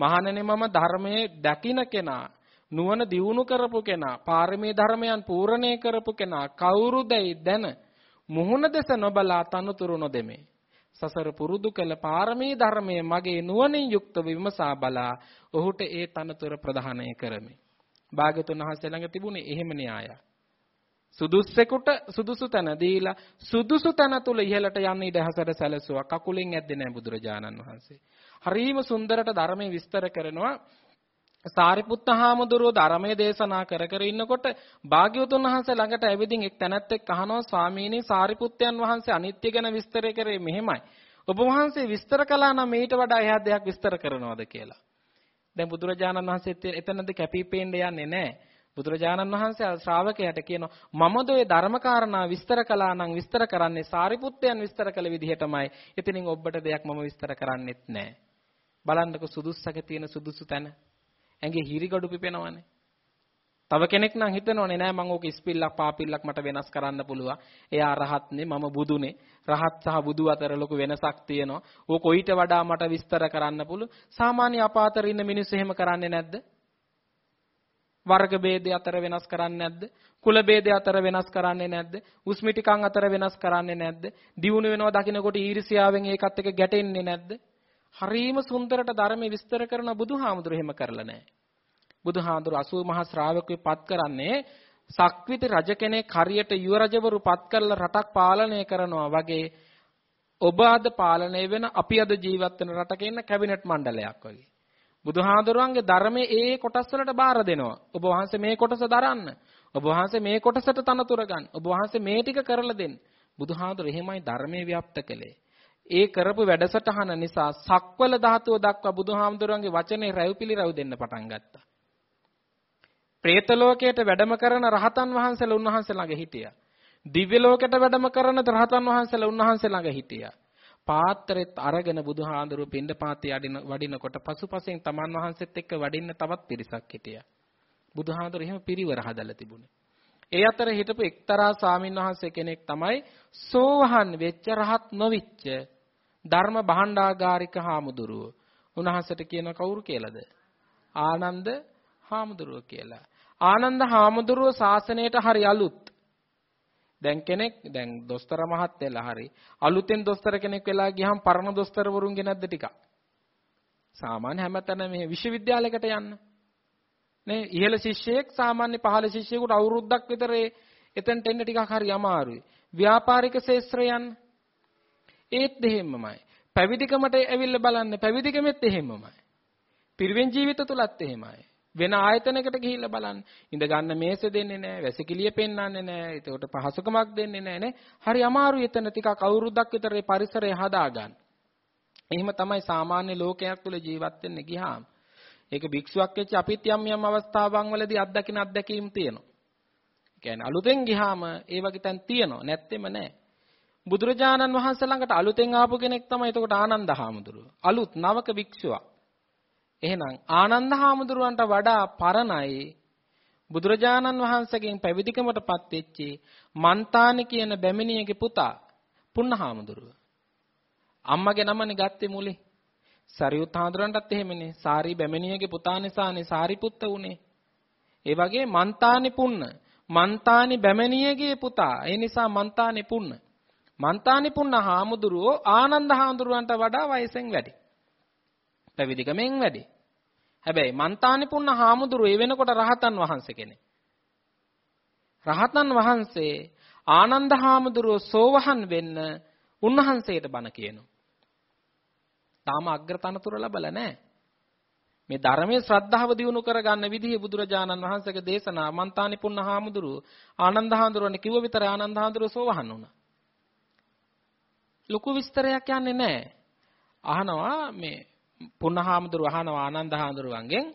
මහණෙනි මම ධර්මයේ දකින කෙනා නුවණ දියුණු කරපු කෙනා පාරමී ධර්මයන් පූර්ණේ කරපු කෙනා කවුරුදයි දැන මුහුණ දෙස නොබලා තනතුරු නොදෙමේ සසර පුරුදු කළ පාරමී ධර්මයේ මගේ නුවණින් යුක්ත විමසා බලා ඔහුට ඒ තනතුර ප්‍රදානය කරමි. භාග්‍යතුන් වහන්සේ ළඟ තිබුණේ එහෙම න්‍යායක්. සුදුස්සෙකුට සුදුසු තැන දීලා සුදුසු තැන තුල ඉහළට යන්න ඉඩ හසර සැලසුවා. කකුලෙන් ඇද්දේ නැහැ බුදුරජාණන් වහන්සේ. හරීම සුන්දරට ධර්මයේ විස්තර කරනවා. සාරිපුත්ත හාමුදුරුවෝ ධර්මයේ දේශනා කර කර ඉන්නකොට භාග්‍යවතුන් වහන්සේ ළඟට ඇවිදින් එක් තැනැත්තෙක් අහනවා ස්වාමීනි සාරිපුත්තයන් වහන්සේ අනිත්‍ය ගැන විස්තර කරේ මෙහෙමයි. ඔබ වහන්සේ විස්තර කළා නම් ඊට වඩා එහා දෙයක් විස්තර කරනවද කියලා. දැන් බුදුරජාණන් වහන්සේ එතනද කැපිපේන්න යන්නේ නැහැ. බුදුරජාණන් වහන්සේ ශ්‍රාවකයාට කියනවා මමද ඔය ධර්මකාරණා විස්තර කළා නම් විස්තර කරන්නේ සාරිපුත්තයන් විස්තර කළ විදිහටමයි. එතනින් ඔබට දෙයක් මම විස්තර කරන්නෙත් නැහැ. බලන්නකො සුදුස්සක තියෙන සුදුසු තැන. ඇඟේ හිරිගඩු පිපෙනවනේ. තව කෙනෙක් නම් හිතනෝනේ නෑ මම ඕක ඉස්පිල්ලක් පාපිල්ලක් මට වෙනස් කරන්න පුළුවන්. එයා රහත්නේ මම බුදුනේ. රහත් සහ බුදු අතර ලොකු වෙනසක් තියෙනවා. ඕක කොයිට වඩා මට විස්තර කරන්න පුළුවන්. සාමාන්‍ය අපාතර ඉන්න මිනිස්සු එහෙම කරන්නේ නැද්ද? වර්ග ભેදය අතර වෙනස් කරන්නේ නැද්ද? කුල ભેදය අතර වෙනස් කරන්නේ නැද්ද? උස්මිටිකම් අතර වෙනස් කරන්නේ නැද්ද? දියුණු වෙනවා දකින්නකොට ඊර්ෂ්‍යාවෙන් ඒකත් එක්ක ගැටෙන්නේ නැද්ද? හරීම සුන්දරට ධර්මයේ විස්තර කරන බුදුහාමුදුරු එහෙම කරලා නැහැ. බුදුහාඳුර 80 මහා ශ්‍රාවකයෝ පත් කරන්නේ සක්විති රජ කෙනෙක් හරියට යුව රජවරු පත් කරලා රටක් පාලනය කරනවා වගේ ඔබ අද පාලනය වෙන අපි අද ජීවත් වෙන රටක ඉන්න කැබිනට් මණ්ඩලයක් වගේ. බුදුහාඳුරන්ගේ ධර්මයේ ඒ කොටස් වලට බාර දෙනවා. ඔබ වහන්සේ මේ කොටස දරන්න. ඔබ වහන්සේ මේ කොටසට තනතුර ගන්න. ඔබ වහන්සේ මේ ටික කරලා දෙන්න. බුදුහාඳුර එහෙමයි ධර්මයේ ව්‍යාප්ත කළේ. ඒ කරපු වැඩසටහන නිසා සක්වල ධාතුව දක්වා බුදුහාමුදුරන්ගේ වචනේ රැව්පිලි රැව් දෙන්න පටන් ගත්තා. പ്രേත ලෝකයට වැඩම කරන රහතන් වහන්සේලා උන්වහන්සේ ළඟ හිටියා. දිව්‍ය ලෝකයට වැඩම කරන රහතන් වහන්සේලා උන්වහන්සේ ළඟ හිටියා. පාත්‍රෙත් අරගෙන බුදුහාඳුරු පින්ඩපාතේ අඩින වඩිනකොට පසුපසෙන් තමන් වහන්සේත් එක්ක වඩින්න තවත් පිරිසක් හිටියා. බුදුහාඳුරු එහෙම පිරිවර හදලා තිබුණේ. ඒ අතර හිටපු එක්තරා ස්වාමින් වහන්සේ කෙනෙක් තමයි සෝවහන් වෙච්ච රහත් නොවිච්ච ධර්ම භාණ්ඩාගාරික හාමුදුරුව. උන්වහන්සේට කියන කවුරු කියලාද? ආනන්ද හාමුදුරුව කියලා. ආනන්ද හාමුදුරුව ශාසනයට හරි අලුත්. දැන් කෙනෙක් දැන් දොස්තර මහත්තයලා හරි අලුතෙන් දොස්තර කෙනෙක් වෙලා ගියහම පරණ දොස්තරවරුන්ගේ නැද්ද ටිකක්? සාමාන්‍ය හැමතැනම මේ විශ්වවිද්‍යාලයකට යන්න. නේ ඉහළ ශිෂ්‍යයෙක් සාමාන්‍ය පහළ ශිෂ්‍යයෙකුට අවුරුද්දක් විතර එතනට එන්න ටිකක් හරි අමාරුයි. ව්‍යාපාරික ශාස්ත්‍රය යන්න. ඒත් එහෙමමයි. පැවිදිකමට ඇවිල්ලා බලන්න පැවිදිකමෙත් එහෙමමයි. පිරිවෙන් ජීවිත තුලත් එහෙමයි. වෙන ආයතනයකට ගිහිල්ලා බලන්න. ඉඳ ගන්න මේස දෙන්නේ නැහැ, වැසිකිළිය පෙන්වන්නේ නැහැ, ඒකට පහසුකමක් දෙන්නේ නැහැ නේ. හරි අමාරුයි එතන ටිකක් අවුරුද්දක් විතර මේ පරිසරය හදාගන්න. එහෙම තමයි සාමාන්‍ය ලෝකයක් තුල ජීවත් වෙන්න ගියාම. ඒක භික්ෂුවක් වෙච්ච අපිත් යම් යම් අවස්ථාවන් වලදී අත්දකින අත්දැකීම් තියෙනවා. ඒ කියන්නේ අලුතෙන් ගියාම ඒ වගේ තැන් තියෙනවා. නැත්තෙම නැහැ. බුදුරජාණන් වහන්සේ ළඟට අලුතෙන් ආපු කෙනෙක් තමයි එතකොට ආනන්ද හාමුදුරුව. අලුත් නවක භික්ෂුවක්. එහෙනම් ආනන්ද හාමුදුරුවන්ට වඩා පරණයි බුදුරජාණන් වහන්සේගෙන් පැවිදිකමටපත් වෙච්චි මන්තානි කියන බැමිණියගේ පුතා පුන්න හාමුදුරුව. අම්මගේ නමනේ ගත්තේ මුලේ. සරියුත් හාමුදුරන්ටත් එහෙමනේ. සාරි බැමිණියගේ පුතා නිසානේ සාරිපුත්ත උනේ. ඒ වගේ මන්තානි පුන්න. මන්තානි බැමිණියගේ පුතා. ඒ නිසා මන්තානි පුන්න. මන්තානි පුන්න හාමුදුරුවෝ ආනන්ද හාමුදුරුවන්ට වඩා වයසෙන් වැඩි. පැවිදිකමෙන් වැඩි. හැබැයි මන්තානි පුන්න හාමුදුරුවෝ ඒ වෙනකොට රහතන් වහන්සේ කෙනෙක්. රහතන් වහන්සේ ආනන්ද හාමුදුරුවෝ සෝවහන් වෙන්න උන්වහන්සේට බණ කියනවා. තාම අග්‍රතනතුර ලැබලා නැහැ. මේ ධර්මයේ ශ්‍රද්ධාව දියුණු කරගන්න විදිහ බුදුරජාණන් වහන්සේගේ දේශනා මන්තානි පුන්න හාමුදුරුව ආනන්ද හාමුදුරුවනේ කිව්ව විතර ආනන්ද හාමුදුරුව සෝවහන් වුණා. ලොකු විස්තරයක් යන්නේ නැහැ. අහනවා මේ පුන්නහාමුදුරුව අහනවා ආනන්ද හාමුදුරුවන්ගෙන්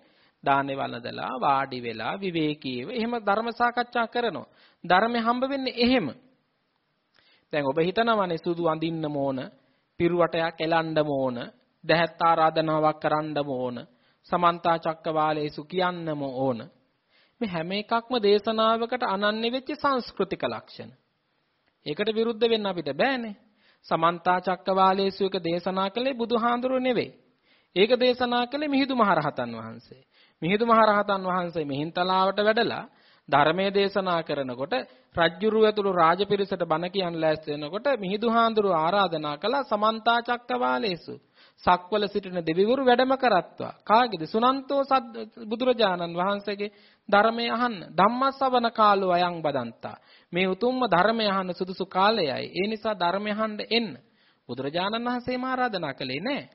දානේ වළඳලා වාඩි වෙලා විවේකීව එහෙම ධර්ම සාකච්ඡා කරනවා. ධර්මය හම්බ වෙන්නේ එහෙම. දැන් ඔබ හිතනවානේ සුදු අඳින්න ඕන, පිරුවටයක් එලන්න ඕන, දැහැත් ආරාධනාවක් කරන්න ඕන, සමන්තා චක්කවාලේසු කියන්නම ඕන. මේ හැම එකක්ම දේශනාවකට අනන්‍ය වෙච්ච සංස්කෘතික ලක්ෂණ. ඒකට විරුද්ධ වෙන්න අපිට බෑනේ. සමන්තා චක්කවාලේසු එක දේශනා කළේ බුදුහාඳුරු නෙවෙයි. ඒක දේශනා කළේ මිහිඳු මහරහතන් වහන්සේ. මිහිඳු මහරහතන් වහන්සේ මිහින්තලාවට වැඩලා ධර්මයේ දේශනා කරනකොට රජ්ජුරුව ඇතුළු රාජපිරිසට බණ කියන්න ලෑස්ති වෙනකොට මිහිඳු හාඳුරු ආරාධනා කළා සමන්තා චක්කවාලේසු. සක්වල සිටින දෙවිවරු වැඩම කරත්වා. කාගේද? සුනන්තෝ බුදුරජාණන් වහන්සේගේ ධර්මය අහන්න. ධම්මස්සවන කාලෝ අයං බදන්තා. මේ උතුම්ම ධර්මය අහන්න සුදුසු කාලයයි ඒ නිසා ධර්මය අහන්න එන්න බුදුරජාණන් වහන්සේම ආරාධනා කළේ නැහැ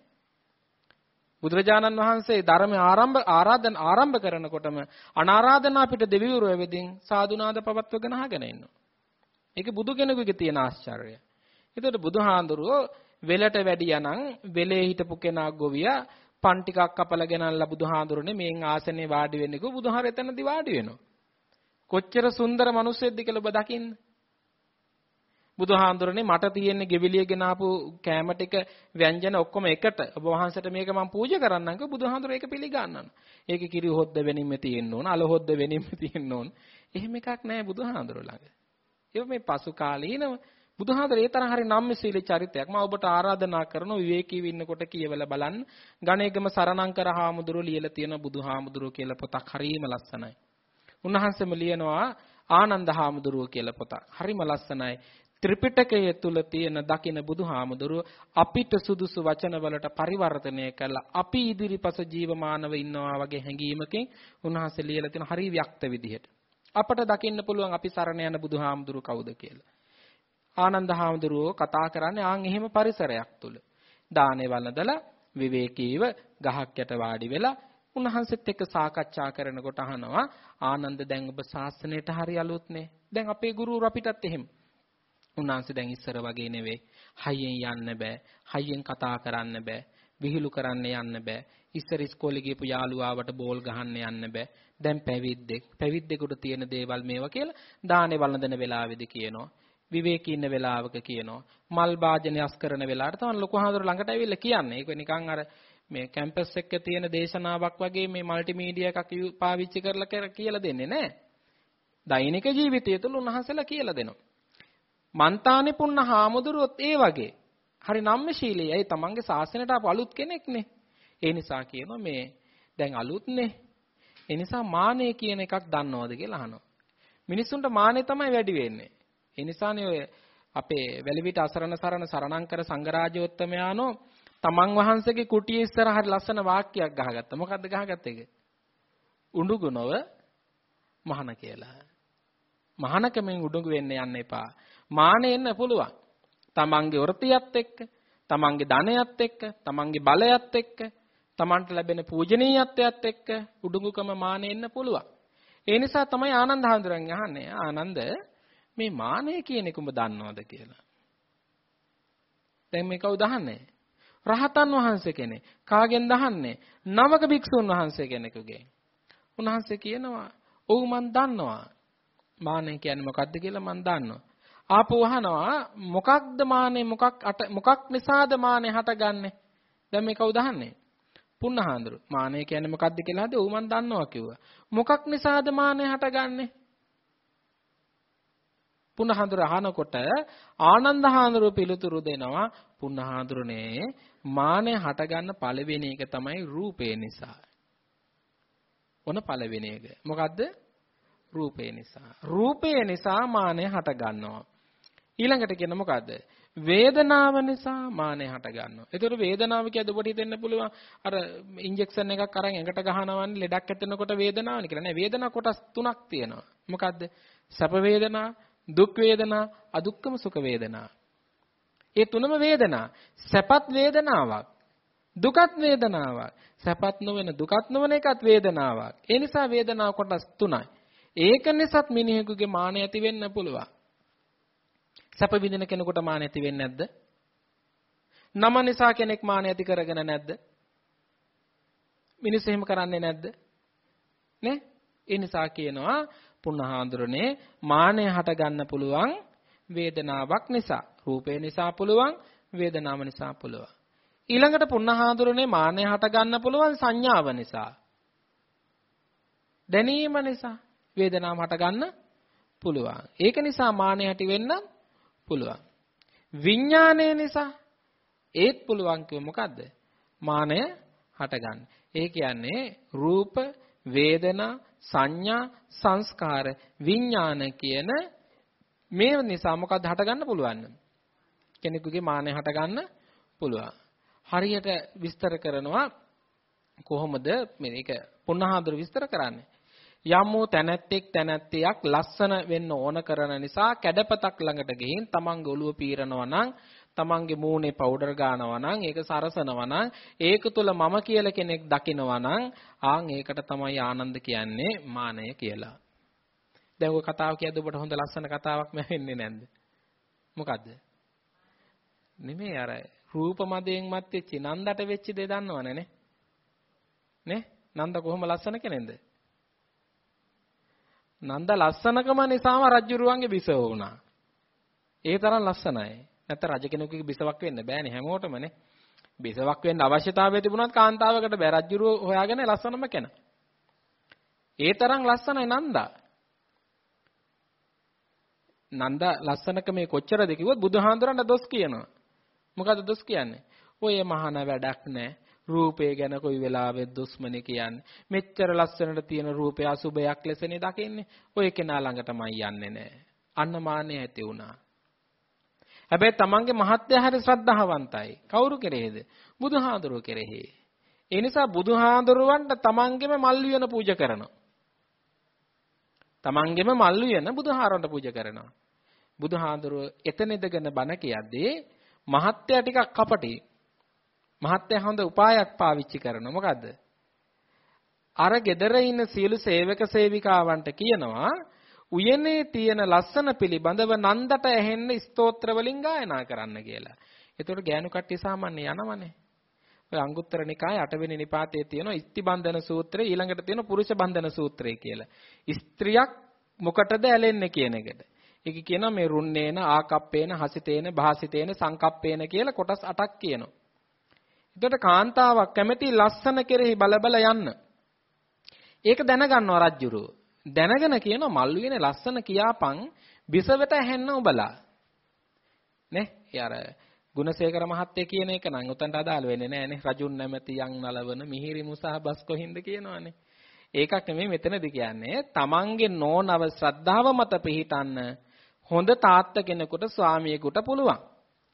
බුදුරජාණන් වහන්සේ ධර්ම ආරම්භ ආරාධන ආරම්භ කරනකොටම අනාරාධනා පිට දෙවිවරු එවෙදින් සාදුනාද පවත්වගෙන අහගෙන ඉන්නවා. ඒක බුදු කෙනෙකුගේ තියෙන ආශ්චර්යය. ඒතකොට බුදුහාඳුරෝ වෙලට වැඩියානම් වෙලේ හිටපු කෙනා ගොවියා පන් ටිකක් කපලා ගෙනල්ලා බුදුහාඳුරනේ මේන් ආසනේ වාඩි වෙන්නකෝ බුදුහාර එතනදී වාඩි වෙනවා. කොච්චර සුන්දර මිනිස්සෙක්ද කියලා ඔබ දකින්න. බුදුහාඳුරනේ මට තියෙන්නේ ගෙවිලිය ගෙන ආපු කෑම ටික ව්‍යංජන ඔක්කොම එකට ඔබ වහන්සේට මේක මම පූජා කරන්නම් කිව්ව බුදුහාඳුර ඒක පිළිගන්නවා. ඒකේ කිරි හොද්ද වෙනින්ම තියෙන්න ඕන, අල හොද්ද වෙනින්ම තියෙන්න ඕන. එහෙම එකක් නැහැ බුදුහාඳුර ළඟ. ඒක මේ පසු කාලීනව බුදුහාඳුර ඒ තරම් හරි නම්මශීලී චරිතයක්. මම ඔබට ආරාධනා කරන විවේකීව ඉන්නකොට කියවලා බලන්න. ගණේගම සරණංකර හාමුදුරුවෝ ලියලා තියෙන බුදුහාමුදුරුවෝ කියලා පොතක් හරිම ලස්සනයි. උන්වහන්සේම ලියනවා ආනන්ද හාමුදුරුවෝ කියලා පොතක්. හරිම ලස්සනයි. ත්‍රිපිටකය තුල තියෙන දකින බුදුහාමුදුරුව අපිට සුදුසු වචන වලට පරිවර්තනය කරලා අපි ඉදිරිපස ජීවමානව ඉන්නවා වගේ හැඟීමකින් උන්වහන්සේ ලියලා තියෙන හරි ව්‍යක්ත විදිහට අපට දකින්න පුළුවන් අපි සරණ යන බුදුහාමුදුරුව කවුද කියලා. ආනන්ද හාමුදුරුවෝ කතා කරන්නේ ආන් එහෙම පරිසරයක් තුල. දානේ වළඳලා විවේකීව ගහක් යට වාඩි වෙලා උන්වහන්සේත් එක්ක සාකච්ඡා කරනකොට අහනවා ආනන්ද දැන් ඔබ ශාසනයට හරි අලුත්නේ. දැන් අපේ ගුරුවරු අපිටත් එහෙම උන්වහන්සේ දැන් ඉස්සර වගේ නෙවෙයි. හයියෙන් යන්න බෑ. හයියෙන් කතා කරන්න බෑ. විහිළු කරන්න යන්න බෑ. ඉස්සර ඉස්කෝලේ ගියපු යාළුවාවට බෝල් ගහන්න යන්න බෑ. දැන් පැවිද්දෙක්. පැවිද්දෙකුට තියෙන දේවල් මේවා කියලා දානේ වළඳන වෙලාවේදී කියනවා. විවේකී ඉන්න වෙලාවක කියනවා. මල් වාජනය අස් කරන වෙලාවට තමයි ලොකු හාමුදුර ළඟට ඇවිල්ලා කියන්නේ. ඒක නිකන් අර මේ කැම්පස් එකේ තියෙන දේශනාවක් වගේ මේ මල්ටිමීඩියා එකක් පාවිච්චි කරලා කියලා දෙන්නේ නැහැ. දෛනික ජීවිතය තුළ උන්වහන්සේලා කියලා දෙනවා. මන්තානේ පුන්න හාමුදුරුවොත් ඒ වගේ. හරි නම්මශීලී. ඇයි තමන්ගේ ශාසනයට ආපු අලුත් කෙනෙක්නේ. ඒ නිසා කියනවා මේ දැන් අලුත්නේ. ඒ නිසා මානෙ කියන එකක් දන්නවද කියලා අහනවා. මිනිස්සුන්ට මානෙ තමයි වැඩි වෙන්නේ. ඒ නිසානේ ඔය අපේ වැලිවිට අසරණ සරණ සරණංකර සංඝරාජෝත්තමයානෝ තමන් වහන්සේගේ කුටියේ ඉස්සර හරි ලස්සන වාක්‍යයක් ගහගත්තා. මොකද්ද ගහගත්තේ ඒක? උඬුගුණව මහාන කියලා. මහානකමෙන් උඩඟු වෙන්න යන්න එපා. මානෙ එන්න පුළුවන්. තමන්ගේ වෘතියත් එක්ක, තමන්ගේ ධනයත් එක්ක, තමන්ගේ බලයත් එක්ක, තමන්ට ලැබෙන පූජනීයත්වයත් එක්ක උඩඟුකම මානෙ එන්න පුළුවන්. ඒ නිසා තමයි ආනන්ද හඳුරන් අහන්නේ ආනන්ද මේ මානෙ කියන එක උඹ දන්නවද කියලා. දැන් මේ කවුද අහන්නේ? රහතන් වහන්සේ කෙනෙක්. කාගෙන්ද අහන්නේ? නවක භික්ෂුන් වහන්සේ කෙනෙකුගෙන්. උන්වහන්සේ කියනවා ඔව් මන් දන්නවා. මානෙ කියන්නේ මොකද්ද කියලා මන් දන්නවා. ආපහු අහනවා මොකක්ද මානේ මොකක් අට මොකක් නිසාද මානේ හටගන්නේ? දැන් මේ කවුද අහන්නේ? පුන්නහාඳුරු. මානේ කියන්නේ මොකක්ද කියලා හද ඌ මන් දන්නවා කිව්වා. මොකක් නිසාද මානේ හටගන්නේ? පුන්නහාඳුර අහනකොට ආනන්ද හාඳුරු පිළිතුරු දෙනවා පුන්නහාඳුරනේ මානේ හටගන්න පළවෙනි එක තමයි රූපේ නිසා. ඔන පළවෙනි එක. මොකද්ද? රූපේ නිසා. රූපේ නිසා මානය හට ගන්නවා. ඊළඟට කියන මොකද්ද? වේදනාව නිසා මානය හට ගන්නවා. ඒතර වේදනාව කියද්දී ඔබට හිතෙන්න පුළුවන් අර ඉන්ජෙක්ෂන් එකක් අරන් ඇඟට ගහනවන්නේ ලෙඩක් ඇතිවෙනකොට වේදනාවනේ කියලා. නෑ වේදනා කොටස් තුනක් තියෙනවා. මොකද්ද? සැප වේදනා, දුක් වේදනා, අදුක්කම සුඛ වේදනා. ඒ තුනම වේදනා. සැපත් වේදනාවක්. දුකත් වේදනාවක්. සැපත් නොවන දුකත් නොවන එකත් වේදනාවක්. ඒ නිසා වේදනාව කොටස් තුනයි. ඒක නිසාත් මිනිහෙකුගේ මාන ඇති වෙන්න පුළුවන්. සැප විඳින කෙනෙකුට මාන ඇති වෙන්නේ නැද්ද? නම නිසා කෙනෙක් මාන ඇති කරගෙන නැද්ද? මිනිස්සු එහෙම කරන්නේ නැද්ද? නේ? ඒ නිසා කියනවා පුණහාඳුරනේ මානය හට ගන්න පුළුවන් වේදනාවක් නිසා. රූපේ නිසා පුළුවන් වේදනාව නිසා පුළුවන්. ඊළඟට පුණහාඳුරනේ මානය හට ගන්න පුළුවන් සංඥාව නිසා. දැනීම නිසා වේදනාව හට ගන්න පුළුවන්. ඒක නිසා මානෙ ඇති වෙන්න පුළුවන්. විඥානය නිසා ඒත් පුළුවන් කිව්ව මොකද්ද? මානය හටගන්න. ඒ කියන්නේ රූප, වේදනා, සංඥා, සංස්කාර, විඥාන කියන මේ නිසා මොකද්ද හටගන්න පුළුවන්? කෙනෙකුගේ මානය හටගන්න පුළුවන්. හරියට විස්තර කරනවා කොහොමද මේක පුන්නහාඳුර විස්තර කරන්නේ? යම් වූ තැනැත්තෙක් තැනැත්තියක් ලස්සන වෙන්න ඕන කරන නිසා කැඩපතක් ළඟට ගිහින් තමන්ගේ ඔළුව පීරනවා නම් තමන්ගේ මූණේ පවුඩර් ගානවා නම් ඒක සරසනවා නම් ඒක තුල මම කියලා කෙනෙක් දකිනවා නම් ආන් ඒකට තමයි ආනන්ද කියන්නේ මානය කියලා. දැන් ඔය කතාව කියද්දි ඔබට හොඳ ලස්සන කතාවක් මැවෙන්නේ නැද්ද? මොකද්ද? නෙමෙයි අර රූප මදයෙන් මත් වෙච්ච නන්දට වෙච්ච දේ දන්නවනේ නේ? නේ? නන්ද කොහොම ලස්සන කෙනෙක්ද? නන්ද ලස්සනකම නිසාම රජුරුවන්ගේ බිසව වුණා. ඒ තරම් ලස්සනයි. නැත්නම් රජ කෙනෙකුගේ බිසවක් වෙන්න බෑනේ හැමෝටමනේ. බිසවක් වෙන්න අවශ්‍යතාවය තිබුණත් කාන්තාවකට බෑ රජුරුව හොයාගෙන ලස්සනම කෙනා. ඒ තරම් ලස්සනයි නන්දා. නන්දා ලස්සනක මේ කොච්චරද කිව්වොත් බුදුහාඳුරන්ට දොස් කියනවා. මොකද දොස් කියන්නේ? ඔය මහාන වැඩක් නැහැ. රූපය ගැන කොයි වෙලාවෙත් දුස්මනේ කියන්නේ. මෙච්චර ලස්සනට තියෙන රූපය අසුබයක් ලෙසනේ දකින්නේ. ඔය කෙනා ළඟටමයි යන්නේ නැහැ. අන්න මාන්නේ ඇති වුණා. හැබැයි තමන්ගේ මහත්ය හරි ශ්‍රද්ධාවන්තයි. කවුරු කෙරෙහිද? බුදුහාඳුරුව කෙරෙහි. ඒ නිසා බුදුහාඳුරුවන්ට තමන්ගේම මල් වියන පූජා කරනවා. තමන්ගේම මල් වියන බුදුහාරවන්ට පූජා කරනවා. බුදුහාඳුරුව එතන ඉඳගෙන බණ කියද්දී මහත්ය ටිකක් කපටි. මහත්ය හොඳ උපායක් පාවිච්චි කරනවා. මොකද්ද? අර gedara ඉන්න සියලු සේවක සේවිකාවන්ට කියනවා උයනේ තියෙන ලස්සන පිළිබඳව නන්දට ඇහෙන්න ස්තෝත්‍ර වලින් ගායනා කරන්න කියලා. ඒතකොට ගෑනු කට්ටිය සාමාන්‍ය යනවනේ. ඔය අංගුත්තර නිකායේ 8 වෙනි නිපාතයේ තියෙන ඉස්ති බන්ධන සූත්‍රය ඊළඟට තියෙන පුරුෂ බන්ධන සූත්‍රය කියලා. ස්ත්‍රියක් මොකටද ඇලෙන්නේ කියන එකට. ඒක කියනවා මේ රුන්නේන ආකප්පේන හසිතේන භාසිතේන සංකප්පේන කියලා කොටස් 8ක් කියනවා. එතකොට කාන්තාවක් කැමති ලස්සන කෙරෙහි බල බල යන්න. ඒක දැනගන්නවා රජ්ජුරුව. දැනගෙන කියනවා මල් විනේ ලස්සන කියාපන් බිසවට ඇහෙන්න උඹලා. නේ? යාර ගුණසේකර මහත්තයා කියන එක නම් උතන්ට අදාළ වෙන්නේ නැහැනේ. රජුන් නැමැති යන් නලවන මිහිරි මුසහබස් කොහින්ද කියනවනේ. ඒකක් නෙමෙයි මෙතනදී කියන්නේ. තමන්ගේ නෝනව ශ්‍රද්ධාව මත පිහිටන්න හොඳ තාත්ත කෙනෙකුට ස්වාමියෙකුට පුළුවන්.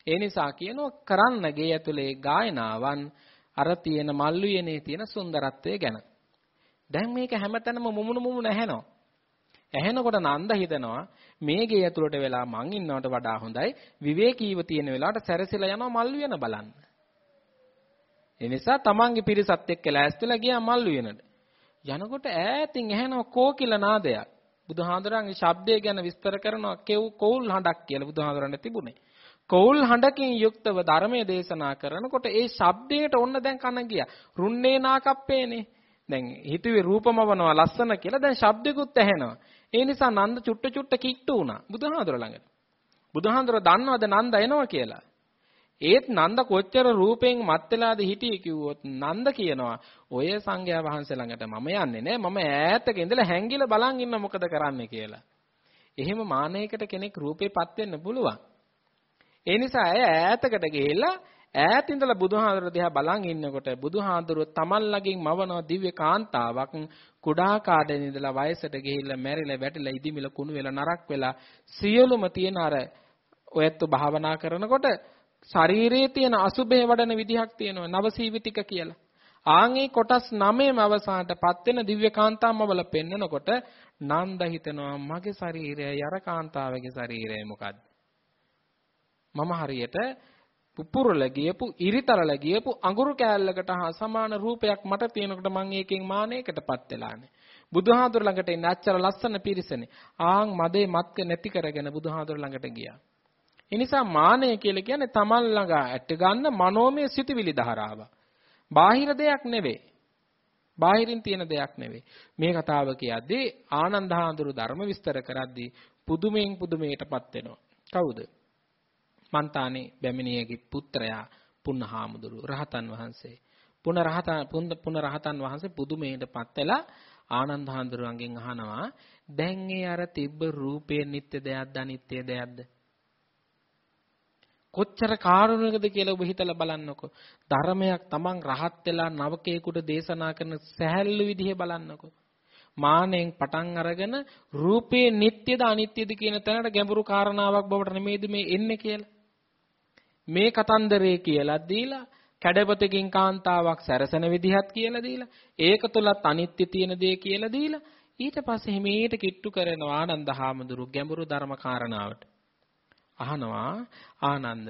ඒ නිසා කියනවා කරන්න ගේ ඇතුලේ ගායනාවන් අර තියෙන මල්ලුයනේ තියෙන සුන්දරත්වය ගැන. දැන් මේක හැමතැනම මුමුණු මුමුණ ඇහෙනවා. ඇහෙනකොට නන්ද හිතනවා මේ ගේ ඇතුළට වෙලා මං ඉන්නවට වඩා හොඳයි විවේකීව තියෙන වෙලාවට සැරසිලා යනවා මල්ලු වෙන බලන්න. ඒ නිසා තමන්ගේ පිරිසත් එක්ක ලෑස්තිලා ගියා මල්ලු වෙනට. යනකොට ඈතින් ඇහෙනවා කෝකිල නාදයක්. බුදුහාඳුරන්ගේ ශබ්දය ගැන විස්තර කරනවා කෙව් කෝල් හඬක් කියලා බුදුහාඳුරන්ට තිබුණේ. කෝල් හඬකින් යුක්තව ධර්මයේ දේශනා කරනකොට ඒ ශබ්දයට ඔන්න දැන් කන ගියා. රුන්නේ නාකප්පේනේ. දැන් හිතුවේ රූපමවනවා ලස්සන කියලා දැන් ශබ්දෙකුත් ඇහෙනවා. ඒ නිසා නන්ද චුට්ට චුට්ට කිට්ටු වුණා බුදුහාඳුර ළඟට. බුදුහාඳුර දන්නවද නන්ද එනවා කියලා? ඒත් නන්ද කොච්චර රූපයෙන් මත් වෙලාද හිටියේ කිව්වොත් නන්ද කියනවා ඔය සංඝයා වහන්සේ ළඟට මම යන්නේ නෑ මම ඈතක ඉඳලා හැංගිලා බලන් ඉන්න මොකද කරන්නේ කියලා. එහෙම මානයකට කෙනෙක් රූපේපත් වෙන්න පුළුවන්. ඒ නිසා ඇය ඈතකට ගිහිල්ලා ඈත ඉඳලා බුදුහාඳුර දිහා බලන් ඉන්නකොට බුදුහාඳුර තමන් ළඟින් මවන දිව්‍ය කාන්තාවක් කුඩා කාඩේ ඉඳලා වයසට ගිහිල්ලා මැරිලා වැටිලා ඉදිමිල කුණු වෙලා නරක් වෙලා සියලුම තියෙන අර ඔයත් භාවනා කරනකොට ශරීරයේ තියෙන අසුභය වඩන විදිහක් තියෙනවා නවසීවිතික කියලා. ආන්ගේ කොටස් 9ම අවසානටපත් වෙන දිව්‍ය කාන්තාවම වල පෙන්නකොට නන්ද හිතනවා මගේ ශරීරය යර කාන්තාවගේ ශරීරය මොකද්ද? මම හරියට පුපුරල ගියපු ඉරිතරල ගියපු අඟුරු කෑල්ලකට හා සමාන රූපයක් මට තියෙනකොට මං ඒකෙන් මානයකටපත් වෙලානේ. බුදුහාඳුර ළඟට එන්නේ අච්චර ලස්සන පිරිසනේ. ආන් මදේ මත්ක නැති කරගෙන බුදුහාඳුර ළඟට ගියා. ඒ නිසා මානය කියලා කියන්නේ තමන් ළඟ ඇට ගන්න මනෝමය සිතුවිලි ධාරාව. බාහිර දෙයක් නෙවෙයි. බාහිරින් තියෙන දෙයක් නෙවෙයි. මේ කතාව කියද්දී ආනන්ද හාමුදුරු ධර්ම විස්තර කරද්දී පුදුමෙන් පුදුමයටපත් වෙනවා. කවුද? මන්තානේ බැමිණියගේ පුත්‍රයා පුන්නහාමුදුරු රහතන් වහන්සේ. පුන රහතන් පුන රහතන් වහන්සේ පුදුමයටපත් වෙලා ආනන්ද හාමුදුරුවන්ගෙන් අහනවා දැන් ඒ අර තිබ්බ රූපේ නිත්‍ය දෙයක්ද අනිත්‍ය දෙයක්ද? කොච්චර කාරුණිකද කියලා ඔබ හිතලා බලන්නකෝ. ධර්මයක් Taman රහත් වෙලා නවකේකට දේශනා කරන සහැල්ලු විදිහ බලන්නකෝ. මානෙන් පටන් අරගෙන රූපේ නිට්ටයද අනිත්‍යද කියන තැනට ගැඹුරු කාරණාවක් බවට නෙමෙයිද මේ එන්නේ කියලා. මේ කතන්දරේ කියලා දීලා කැඩපතකින් කාන්තාවක් සැරසෙන විදිහත් කියලා දීලා ඒක තුලත් අනිත්‍ය තියෙන දේ කියලා දීලා ඊට පස්සේ හිමීට කිට්ටු කරනවා ආනන්ද හාමුදුරු ගැඹුරු ධර්ම කාරණාවට අහනවා ආනන්ද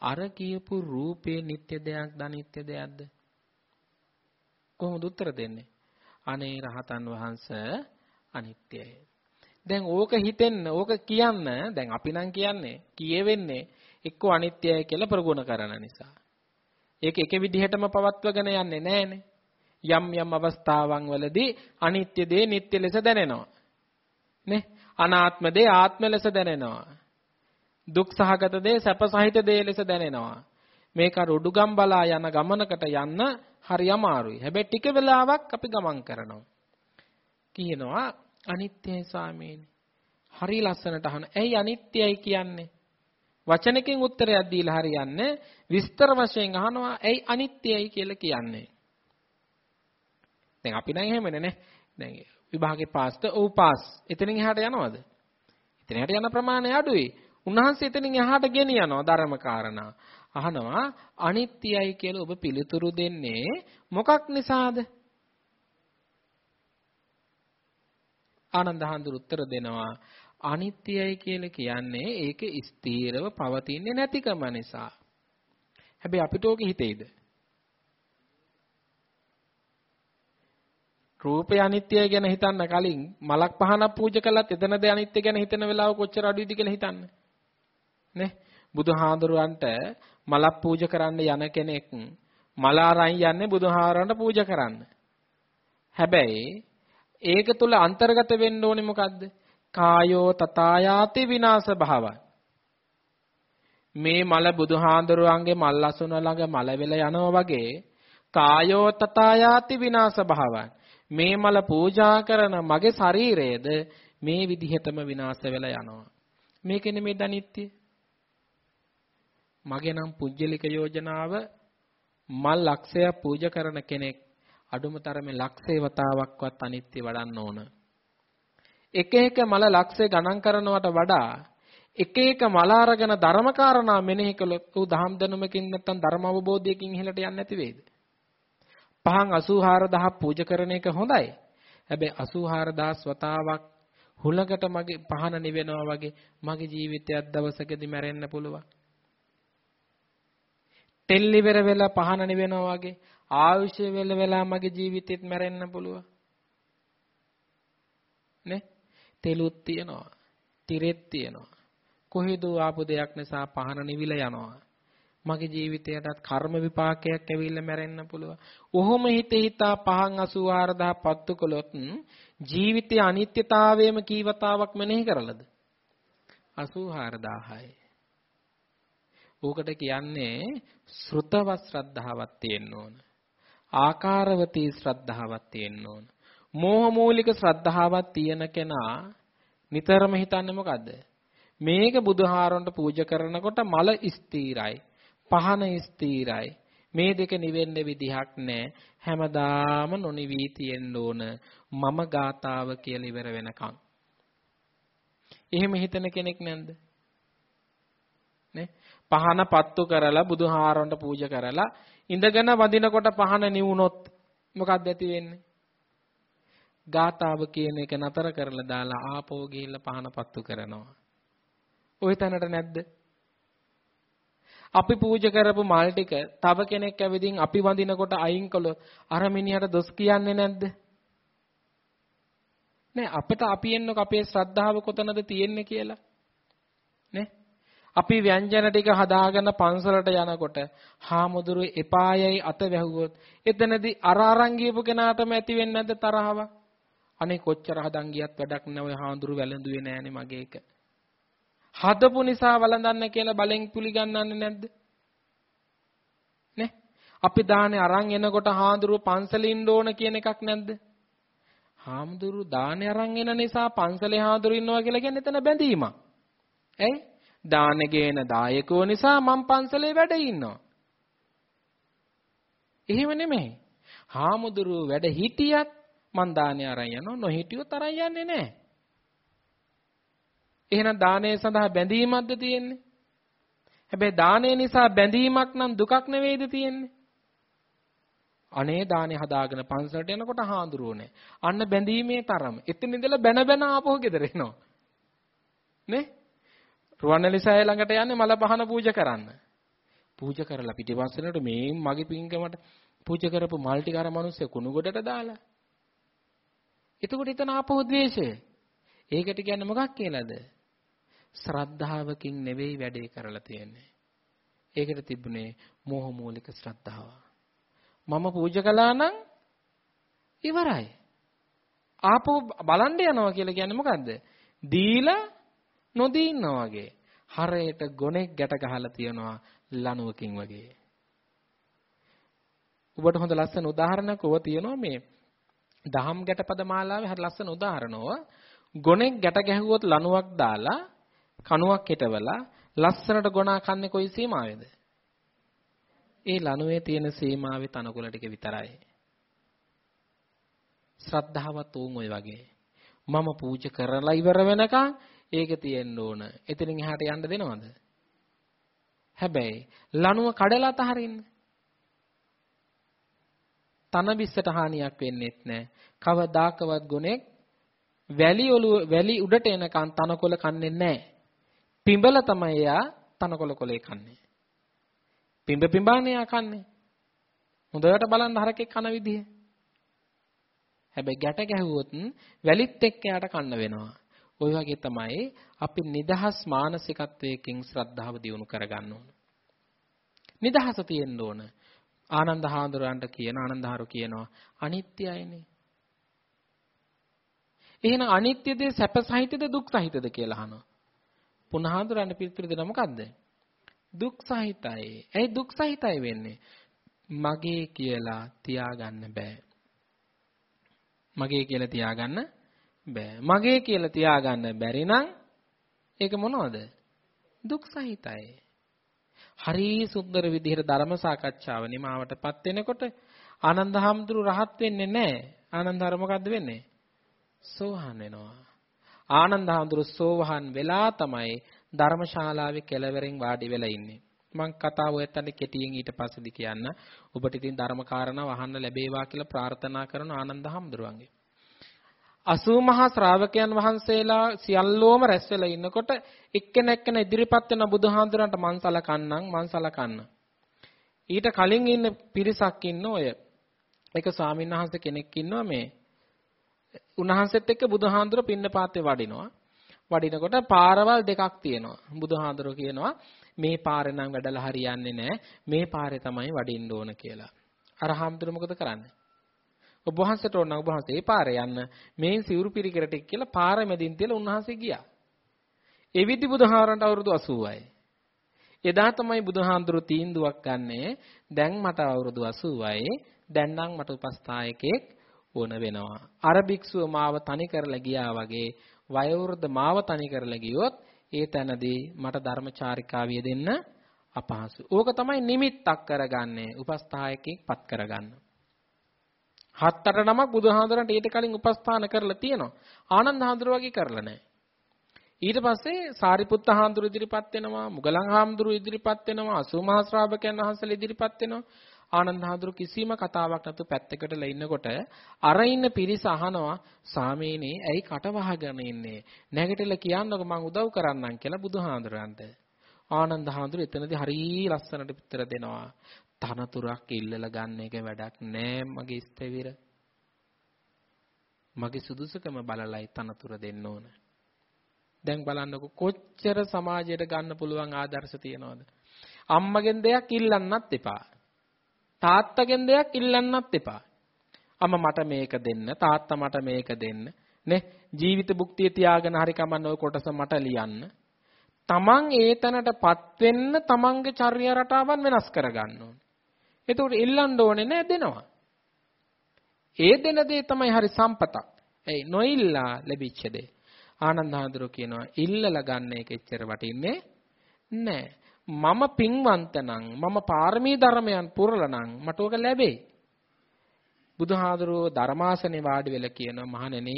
අර කියපු රූපේ නිට්ටය දෙයක්ද අනිත්‍ය දෙයක්ද කොහොමද උත්තර දෙන්නේ අනේ රහතන් වහන්සේ අනිත්‍යයි දැන් ඕක හිතෙන්න ඕක කියන්න දැන් අපි නම් කියන්නේ කියවෙන්නේ එක්ක අනිත්‍යයි කියලා ප්‍රගුණ කරන නිසා. ඒක එක විදිහටම පවත්වගෙන යන්නේ නැහනේ. යම් යම් අවස්ථාවන් වලදී අනිත්‍ය දේ නිට්ටය ලෙස දැනෙනවා. නේ? අනාත්ම දේ ආත්ම ලෙස දැනෙනවා. දුක් සහගත දේ සැප සහිත දේ ලෙස දැනෙනවා. මේක රුඩුගම් බලා යන ගමනකට යන්න හරි අමාරුයි. හැබැයි ටික වෙලාවක් අපි ගමන් කරනවා. කියනවා අනිත්‍යයි ස්වාමීනි. හරි ලස්සනට අහන. ඇයි අනිත්‍යයි කියන්නේ? වචනකින් උත්තරයක් දීලා හරියන්නේ විස්තර වශයෙන් අහනවා ඇයි අනිත්‍යයි කියලා කියන්නේ. දැන් අපි නම් එහෙමනේ නේ. දැන් විභාගේ පාස්ට ඔව් පාස්. එතනින් එහාට යනවද? එතන එහාට යන ප්‍රමාණය අඩුයි. උන්වහන්සේ එතනින් එහාට ගෙනියනවා ධර්ම කාරණා. අහනවා අනිත්‍යයි කියලා ඔබ පිළිතුරු දෙන්නේ මොකක් නිසාද? ආනන්ද හඳුරු උත්තර දෙනවා අනිත්‍යයි කියලා කියන්නේ ඒක ස්ථීරව පවතින්නේ නැතිකම නිසා. හැබැයි අපිට ඕක හිතෙයිද? රූපය අනිත්‍යයි ගැන හිතන්න කලින් මලක් පහනක් පූජා කළත් එතනද අනිත්‍ය ගැන හිතන වෙලාව කොච්චර අඩුයිද කියලා හිතන්න. නේ? බුදුහාඳුරන්ට මලක් පූජා කරන්න යන කෙනෙක් මල අරන් යන්නේ බුදුහාරන්ට පූජා කරන්න. හැබැයි ඒක තුල අන්තර්ගත වෙන්න ඕනේ මොකද්ද? කායෝ තථායාති විනාශ භාවයි. මේ මල බුදුහාඳුරුවන්ගේ මල් අසුන ළඟ මල වෙල යනවා වගේ කායෝ තථායාති විනාශ භාවයි. මේ මල පූජා කරන මගේ ශරීරයේද මේ විදිහටම විනාශ වෙලා යනවා. මේක නෙමෙයි දනිත්‍ය. මගේ නම් පුජ්‍යලික යෝජනාව මල් ලක්ෂයක් පූජා කරන කෙනෙක් අඩුම තරමේ ලක්ෂේ වතාවක්වත් අනිත්‍ය වඩන්න ඕන. එක එක මල ලක්ෂේ ගණන් කරනවට වඩා එක එක මල අරගෙන ධර්මකාරණා මෙනෙහි කළොත් උ දහම් දැනුමකින් නැත්තම් ධර්ම අවබෝධයකින් ඉහළට යන්නේ නැති වෙයිද? පහන් 84000 පූජා කරන එක හොඳයි. හැබැයි 84000 වතාවක් හුලකට මගේ පහන නිවෙනවා වගේ මගේ ජීවිතයක් දවසකදී මැරෙන්න පුළුවන්. තෙල් ඉවර වෙලා පහන නිවෙනවා වගේ ආයුෂය වෙල වෙලා මගේ ජීවිතෙත් මැරෙන්න පුළුවන්. නේ? තෙලුත් තියනවා. තිරෙත් තියනවා. කොහෙද ආපු දෙයක් නිසා පහන නිවිලා යනවා. මගේ ජීවිතයටත් කර්ම විපාකයක් ඇවිල්ලා මැරෙන්න පුළුවන්. ඔහොම හිත හිතා පහන් 84000 පත්තු කළොත් ජීවිතයේ අනිත්‍යතාවයම කීවතාවක් මෙනෙහි කරලද? 84000යි. ඕකට කියන්නේ ශ්‍රුතව ශ්‍රද්ධාවක් තියෙන්න ඕන. ආකාරවතී ශ්‍රද්ධාවක් තියෙන්න ඕන. මෝහ මූලික ශ්‍රද්ධාවක් තියෙන කෙනා නිතරම හිතන්නේ මොකද්ද? මේක බුදුහාරොන්ට පූජා කරනකොට මල ස්ථීරයි. පහන ස්ථීරයි. මේ දෙක නිවෙන්න විදිහක් නැහැ. හැමදාම නොනිවි තියෙන්න ඕන මම ගාතාව කියලා ඉවර වෙනකන්. එහෙම හිතන කෙනෙක් නැන්ද? නේ? පහන පත්තු කරලා බුදුහාරන්ට පූජා කරලා ඉඳගෙන වදිනකොට පහන නිවුනොත් මොකක්ද ඇති වෙන්නේ? ගාතාව කියන එක නතර කරලා දාලා ආපෝ ගිහිල්ලා පහන පත්තු කරනවා. ওই තැනට නැද්ද? අපි පූජා කරපු මල් ටික තව කෙනෙක් ඇවිදින් අපි වඳිනකොට අයින් කළොත් අර මිනිහට දොස් කියන්නේ නැද්ද? නෑ අපිට අපි එන්නක අපේ ශ්‍රද්ධාව කොතනද තියෙන්නේ කියලා. නේ? අපි ව්‍යංජන ටික හදාගෙන පන්සලට යනකොට හාමුදුරු එපායයි අත වැහුවොත් එතනදී අර අරන් ගියපු කෙනාටම ඇති වෙන්නේ නැද්ද තරහව? අනේ කොච්චර හදන් ගියත් වැඩක් නෑ ඔය හාමුදුරු වැළඳුවේ නෑනේ මගේ එක. හදපු නිසා වළඳන්න කියලා බලෙන් පිළිගන්නන්නේ නැද්ද? නේ? අපි දානේ අරන් එනකොට හාමුදුරුව පන්සලේ ඉන්න ඕන කියන එකක් නැද්ද? හාමුදුරු දානේ අරන් එන නිසා පන්සලේ හාමුදුරු ඉන්නවා කියලා කියන්නේ එතන බැඳීමක්. ඇයි? දානේ ගේන දායකෝ නිසා මම පන්සලේ වැඩ ඉන්නවා. එහෙම නෙමෙයි. හාමුදුරු වැඩ හිටියත් මං දානේ අරන් යනවා නොහිටියොත් අරන් යන්නේ නැහැ. එහෙනම් දානය සඳහා බැඳීමක්ද තියෙන්නේ? හැබැයි දානය නිසා බැඳීමක් නම් දුකක් නෙවෙයිද තියෙන්නේ? අනේ දානේ හදාගෙන පන්සලට යනකොට හාඳුරුවනේ. අන්න බැඳීමේ තරම. එතන ඉඳලා බැන බැන ආපහු ගෙදර එනවා. නේ? රුවන්වැලිසෑය ළඟට යන්නේ මල පහන පූජා කරන්න. පූජා කරලා පිටිපස්සනට මේ මගේ පින්කමට පූජා කරපු මල් ටික අර මිනිස්සු කුණු ගොඩට දාලා. එතකොට එතන ආපහු ද්වේෂය. ඒකට කියන්නේ මොකක් කියලාද? ශ්‍රද්ධාවකින් නෙවෙයි වැඩේ කරලා තියෙන්නේ. ඒකට තිබුණේ මෝහ මූලික ශ්‍රද්ධාව. මම පූජා කළා නම් ඉවරයි. ආපහු බලන්න යනවා කියලා කියන්නේ මොකද්ද? දීලා නොදී ඉන්නා වගේ. හරයට ගොනෙක් ගැට ගහලා තියනවා ලණුවකින් වගේ. ඔබට හොඳ ලස්සන උදාහරණයක් ඔබ තියනවා මේ දහම් ගැටපද මාලාවේ හරි ලස්සන උදාහරණව ගොනෙක් ගැට ගැහුවොත් ලණුවක් දාලා කණුවක් හිටවලා ලස්සනට ගොනා කන්නේ කොයි සීමාවේද? ඒ ලණුවේ තියෙන සීමාවේ තනකොළ ටික විතරයි. ශ්‍රද්ධාවත් උන් ඔය වගේ. මම පූජ කරලා ඉවර වෙනකන් ඒක තියෙන්න ඕන. එතනින් එහාට යන්න දෙනවද? හැබැයි ලණුව කඩලා අතහරින්න. තන බිස්සට හානියක් වෙන්නේත් නැහැ. කවදාකවත් ගුණෙක් වැලි ඔළුව වැලි උඩට එනකන් තනකොළ කන්නේ නැහැ. පිඹල තමයි එයා තනකොළ කොලේ කන්නේ. පිඹ පිඹානේ එයා කන්නේ. හොඳට බලන්න හරකෙක් කන විදිය. හැබැයි ගැට ගැහුවොත් වැලිත් එක්ක යාට කන්න වෙනවා. ওই වගේ තමයි අපි නිදහස් මානසිකත්වයකින් ශ්‍රද්ධාව දියුණු කරගන්න ඕන. නිදහස තියෙන්න ඕන. ආනන්ද හාමුදුරන්ට කියන ආනන්දහරු කියනවා අනිත්‍යයිනේ. එහෙනම් අනිත්‍ය දේ සැප සහිතද දුක් සහිතද කියලා අහනවා. පුනහාඳුරන්න පිළිතුරු දෙන මොකද්ද? දුක් සහිතයි. ඇයි දුක් සහිතයි වෙන්නේ? මගේ කියලා තියාගන්න බෑ. මගේ කියලා තියාගන්න බෑ. මගේ කියලා තියාගන්න බැරි නම් ඒක මොනවද? දුක් සහිතයි. හරි සුන්දර විදිහට ධර්ම සාකච්ඡාව නිමාවටපත් වෙනකොට ආනන්ද හැමතුරු රහත් වෙන්නේ නැහැ. ආනන්ද හර මොකද්ද වෙන්නේ? සෝහන් වෙනවා. ආනන්ද හැමතුරු සෝවහන් වෙලා තමයි ධර්මශාලාවේ කෙළවරින් වාඩි වෙලා ඉන්නේ. මම කතාව ඔයත්තන්ට කෙටියෙන් ඊට පස්සේදී කියන්න. ඔබට ඉතින් ධර්ම කාරණා වහන්න ලැබේවා කියලා ප්‍රාර්ථනා කරන ආනන්ද හැමතුරුන්ගේ. 80 මහා ශ්‍රාවකයන් වහන්සේලා සියල්ලෝම රැස් වෙලා ඉන්නකොට එක්කෙනෙක්කන ඉදිරිපත් වෙන බුදුහාඳුරන්ට මං සලකන්නම් මං සලකන්න. ඊට කලින් ඉන්න පිරිසක් ඉන්න ඔය. එක ස්වාමීන් වහන්සේ කෙනෙක් ඉන්නවා මේ. උන්වහන්සේත් එක්ක බුදුහාඳුර පින්නපාතේ වඩිනවා. වඩිනකොට පාරවල් දෙකක් තියෙනවා. බුදුහාඳුර කියනවා මේ පාරේ නම් වැඩලා හරියන්නේ නැහැ. මේ පාරේ තමයි වඩින්න ඕන කියලා. අර හාමුදුර මොකද කරන්නේ? ඔබ වහන්සේට ඕන ඔබ වහන්සේ ඒ පාරේ යන්න මේන් සිවුරු පිරිකරට කියලා පාර මැදින් තියලා උන්වහන්සේ ගියා. ඒ විදි බුදුහාරන්ට අවුරුදු 80යි. එදා තමයි බුදුහාඳුරු තීන්දුවක් ගන්නේ දැන් මට අවුරුදු 80යි දැන් නම් මට උපස්ථායකෙක් ඕන වෙනවා. අර භික්ෂුව මාව තනි කරලා ගියා වගේ වයෝවෘද්ධ මාව තනි කරලා ගියොත් ඒ තැනදී මට ධර්මචාරිකාවිය දෙන්න අපහසු. ඕක තමයි නිමිත්තක් කරගන්නේ උපස්ථායකෙක් පත් කරගන්න. හත් අට නමක් බුදුහාඳුරන්ට ඊට කලින් උපස්ථාන කරලා තියෙනවා. ආනන්ද හාමුදුර වගේ කරලා නැහැ. ඊට පස්සේ සාරිපුත්ත හාමුදුරු ඉදිරිපත් වෙනවා, මුගලන් හාමුදුරු ඉදිරිපත් වෙනවා, අසූමහා ශ්‍රාවකයන් වහන්සේලා ඉදිරිපත් වෙනවා. ආනන්ද හාමුදුරු කිසිම කතාවක් නැතුව පැත්තකටලා ඉන්නකොට අර ඉන්න පිරිස අහනවා සාමීනේ ඇයි කට වහගෙන ඉන්නේ නැගිටලා කියන්නකො මං උදව් කරන්නම් කියලා බුදුහාඳුරන්ට ආනන්ද හාමුදුරු එතනදී හරිය ලස්සනට පිටර දෙනවා තනතුරක් ඉල්ලලා ගන්න එක වැඩක් නෑ මගේ ස්තවිර. මගේ සුදුසුකම බලලයි තනතුර දෙන්න ඕන. දැන් බලන්නකො කොච්චර සමාජයට ගන්න පුළුවන් ආදර්ශ තියනවද? අම්මගෙන් දෙයක් ඉල්ලන්නත් එපා. තාත්තගෙන් දෙයක් ඉල්ලන්නත් එපා. අම්මා මට මේක දෙන්න, තාත්තා මට මේක දෙන්න. නේ ජීවිත භුක්තිය තියාගෙන හරි කමන්න ওই කොටස මට ලියන්න. තමන් ඒ තැනටපත් වෙන්න තමන්ගේ චර්යා රටාවන් වෙනස් කරගන්න ඕනේ. එතකොට ඉල්ලන්න ඕනේ නෑ දෙනවා. ඒ දෙන දේ තමයි හරි සම්පතක්. ඒ නොඉල්ලා ලැබිච්ච දේ. ආනන්ද හඳුර කියනවා ඉල්ලලා ගන්න එක එච්චර වටින්නේ නෑ. මම පින්වන්ත නම් මම පාරමී ධර්මයන් පුරලා නම් මට ඕක ලැබෙයි. බුදුහාඳුරෝ ධර්මාසනේ වාඩි වෙලා කියන මහණෙනි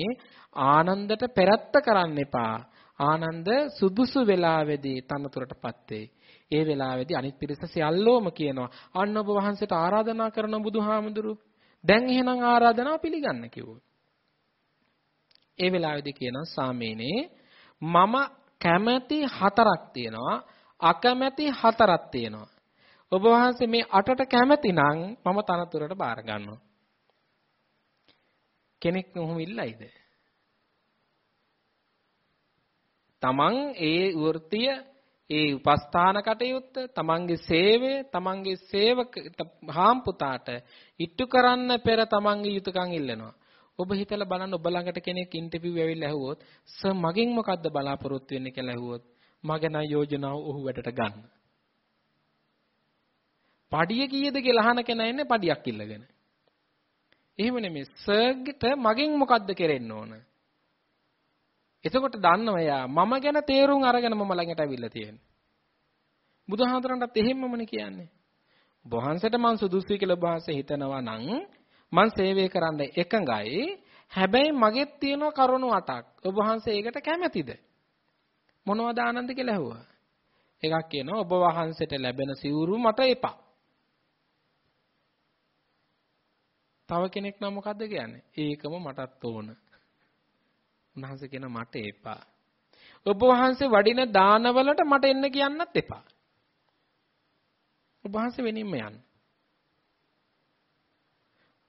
ආනන්දට පෙරත්ත කරන්න එපා. ආනන්ද සුදුසු වෙලාවේදී තනතුරටපත් වෙයි. ඒ වෙලාවේදී අනිත් පිරිස සියල්ලෝම කියනවා අන්න ඔබ වහන්සේට ආරාධනා කරන බුදුහාමුදුරු දැන් එහෙනම් ආරාධනාව පිළිගන්න කිව්වෝ. ඒ වෙලාවේදී කියනවා සාමීනේ මම කැමැති හතරක් තියෙනවා අකමැති හතරක් තියෙනවා. ඔබ වහන්සේ මේ අටට කැමැති නම් මම තනතුරට බාර ගන්නවා. කෙනෙක් කොහොම ඉල්ලයිද? තමන් ඒ වෘත්තිය ඒ උපස්ථාන කටයුත්ත තමන්ගේ සේවය තමන්ගේ සේවක හාම්පුතාට ඉට්ටු කරන්න පෙර තමන්ගේ යුතුයකම් ඉල්ලනවා. ඔබ හිතලා බලන්න ඔබ ළඟට කෙනෙක් ඉන්ටර්විව් ඇවිල්ලා ඇහුවොත් සර් මගෙන් මොකද්ද බලාපොරොත්තු වෙන්නේ කියලා ඇහුවොත් මගේ නම් යෝජනාව ඔහු වැඩට ගන්න. පඩිය කීයද කියලා අහන කෙනා ඉන්නේ පඩියක් ඉල්ලගෙන. එහෙම නෙමෙයි සර්ග්ට මගෙන් මොකද්ද කෙරෙන්න ඕන? එතකොට දන්නවා එයා මම ගැන තේරුම් අරගෙන මම ළඟට ඇවිල්ලා තියෙන්නේ. බුදුහාඳුරන්ටත් එහෙම්මමනේ කියන්නේ. ඔබ වහන්සේට මං සුදුසුයි කියලා ඔබ වහන්සේ හිතනවා නම් මං සේවය කරන්න එකඟයි. හැබැයි මගෙත් තියෙන කරුණු අටක්. ඔබ වහන්සේ ඒකට කැමැතිද? මොනවද ආනන්ද කියලා ඇහුවා. එකක් කියනවා ඔබ වහන්සේට ලැබෙන සිවුරු මට එපා. තව කෙනෙක් නම් මොකද්ද කියන්නේ? ඒකම මටත් ඕන. උන්වහන්සේ කියන මට එපා. ඔබ වහන්සේ වඩින දානවලට මට එන්න කියන්නත් එපා. ඔබ වහන්සේ වෙනින්ම යන්න.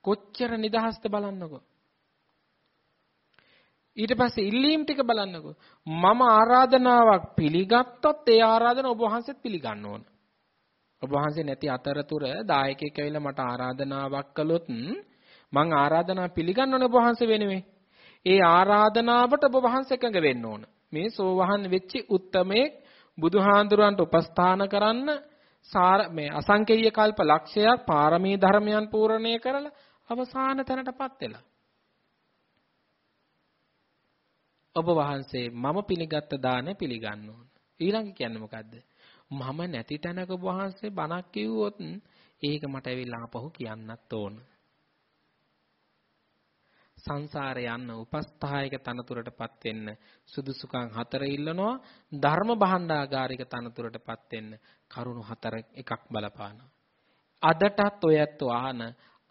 කොච්චර නිදහස්ද බලන්නකෝ. ඊට පස්සේ ඉල්ලීම් ටික බලන්නකෝ. මම ආරාධනාවක් පිළිගත්තොත් ඒ ආරාධන ඔබ වහන්සේත් පිළිගන්න ඕන. ඔබ වහන්සේ නැති අතරතුර දායකයෙක් ඇවිල්ලා මට ආරාධනාවක් කළොත් මං ආරාධනාව පිළිගන්නවනේ ඔබ වහන්සේ වෙනුවෙන්. ඒ ආරාධනාවට ඔබ වහන්සේ එකඟ වෙන්න ඕන. මේ සෝවහන් වෙච්චි උත්තමේ බුදුහාඳුරන්ට උපස්ථාන කරන්න සාර මේ අසංකේය කල්ප ලක්ෂයක් පාරමී ධර්මයන් පූර්ණණය කරලා අවසාන තැනටපත් වෙලා. ඔබ වහන්සේ මම පිළිගත් දාන පිළිගන්න ඕන. ඊළඟ කියන්නේ මොකද්ද? මම නැති තැනක ඔබ වහන්සේ බණක් කිව්වොත් ඒක මට ඇවිල්ලා ආපහු කියන්නත් ඕන. සංසාරේ යන්න උපස්ථායක තනතුරටපත් වෙන්න සුදුසුකම් හතර ඉල්ලනවා. ධර්ම භාණ්ඩාගාරික තනතුරටපත් වෙන්න කරුණු හතර එකක් බලපානවා. අදටත් ඔයත් අහන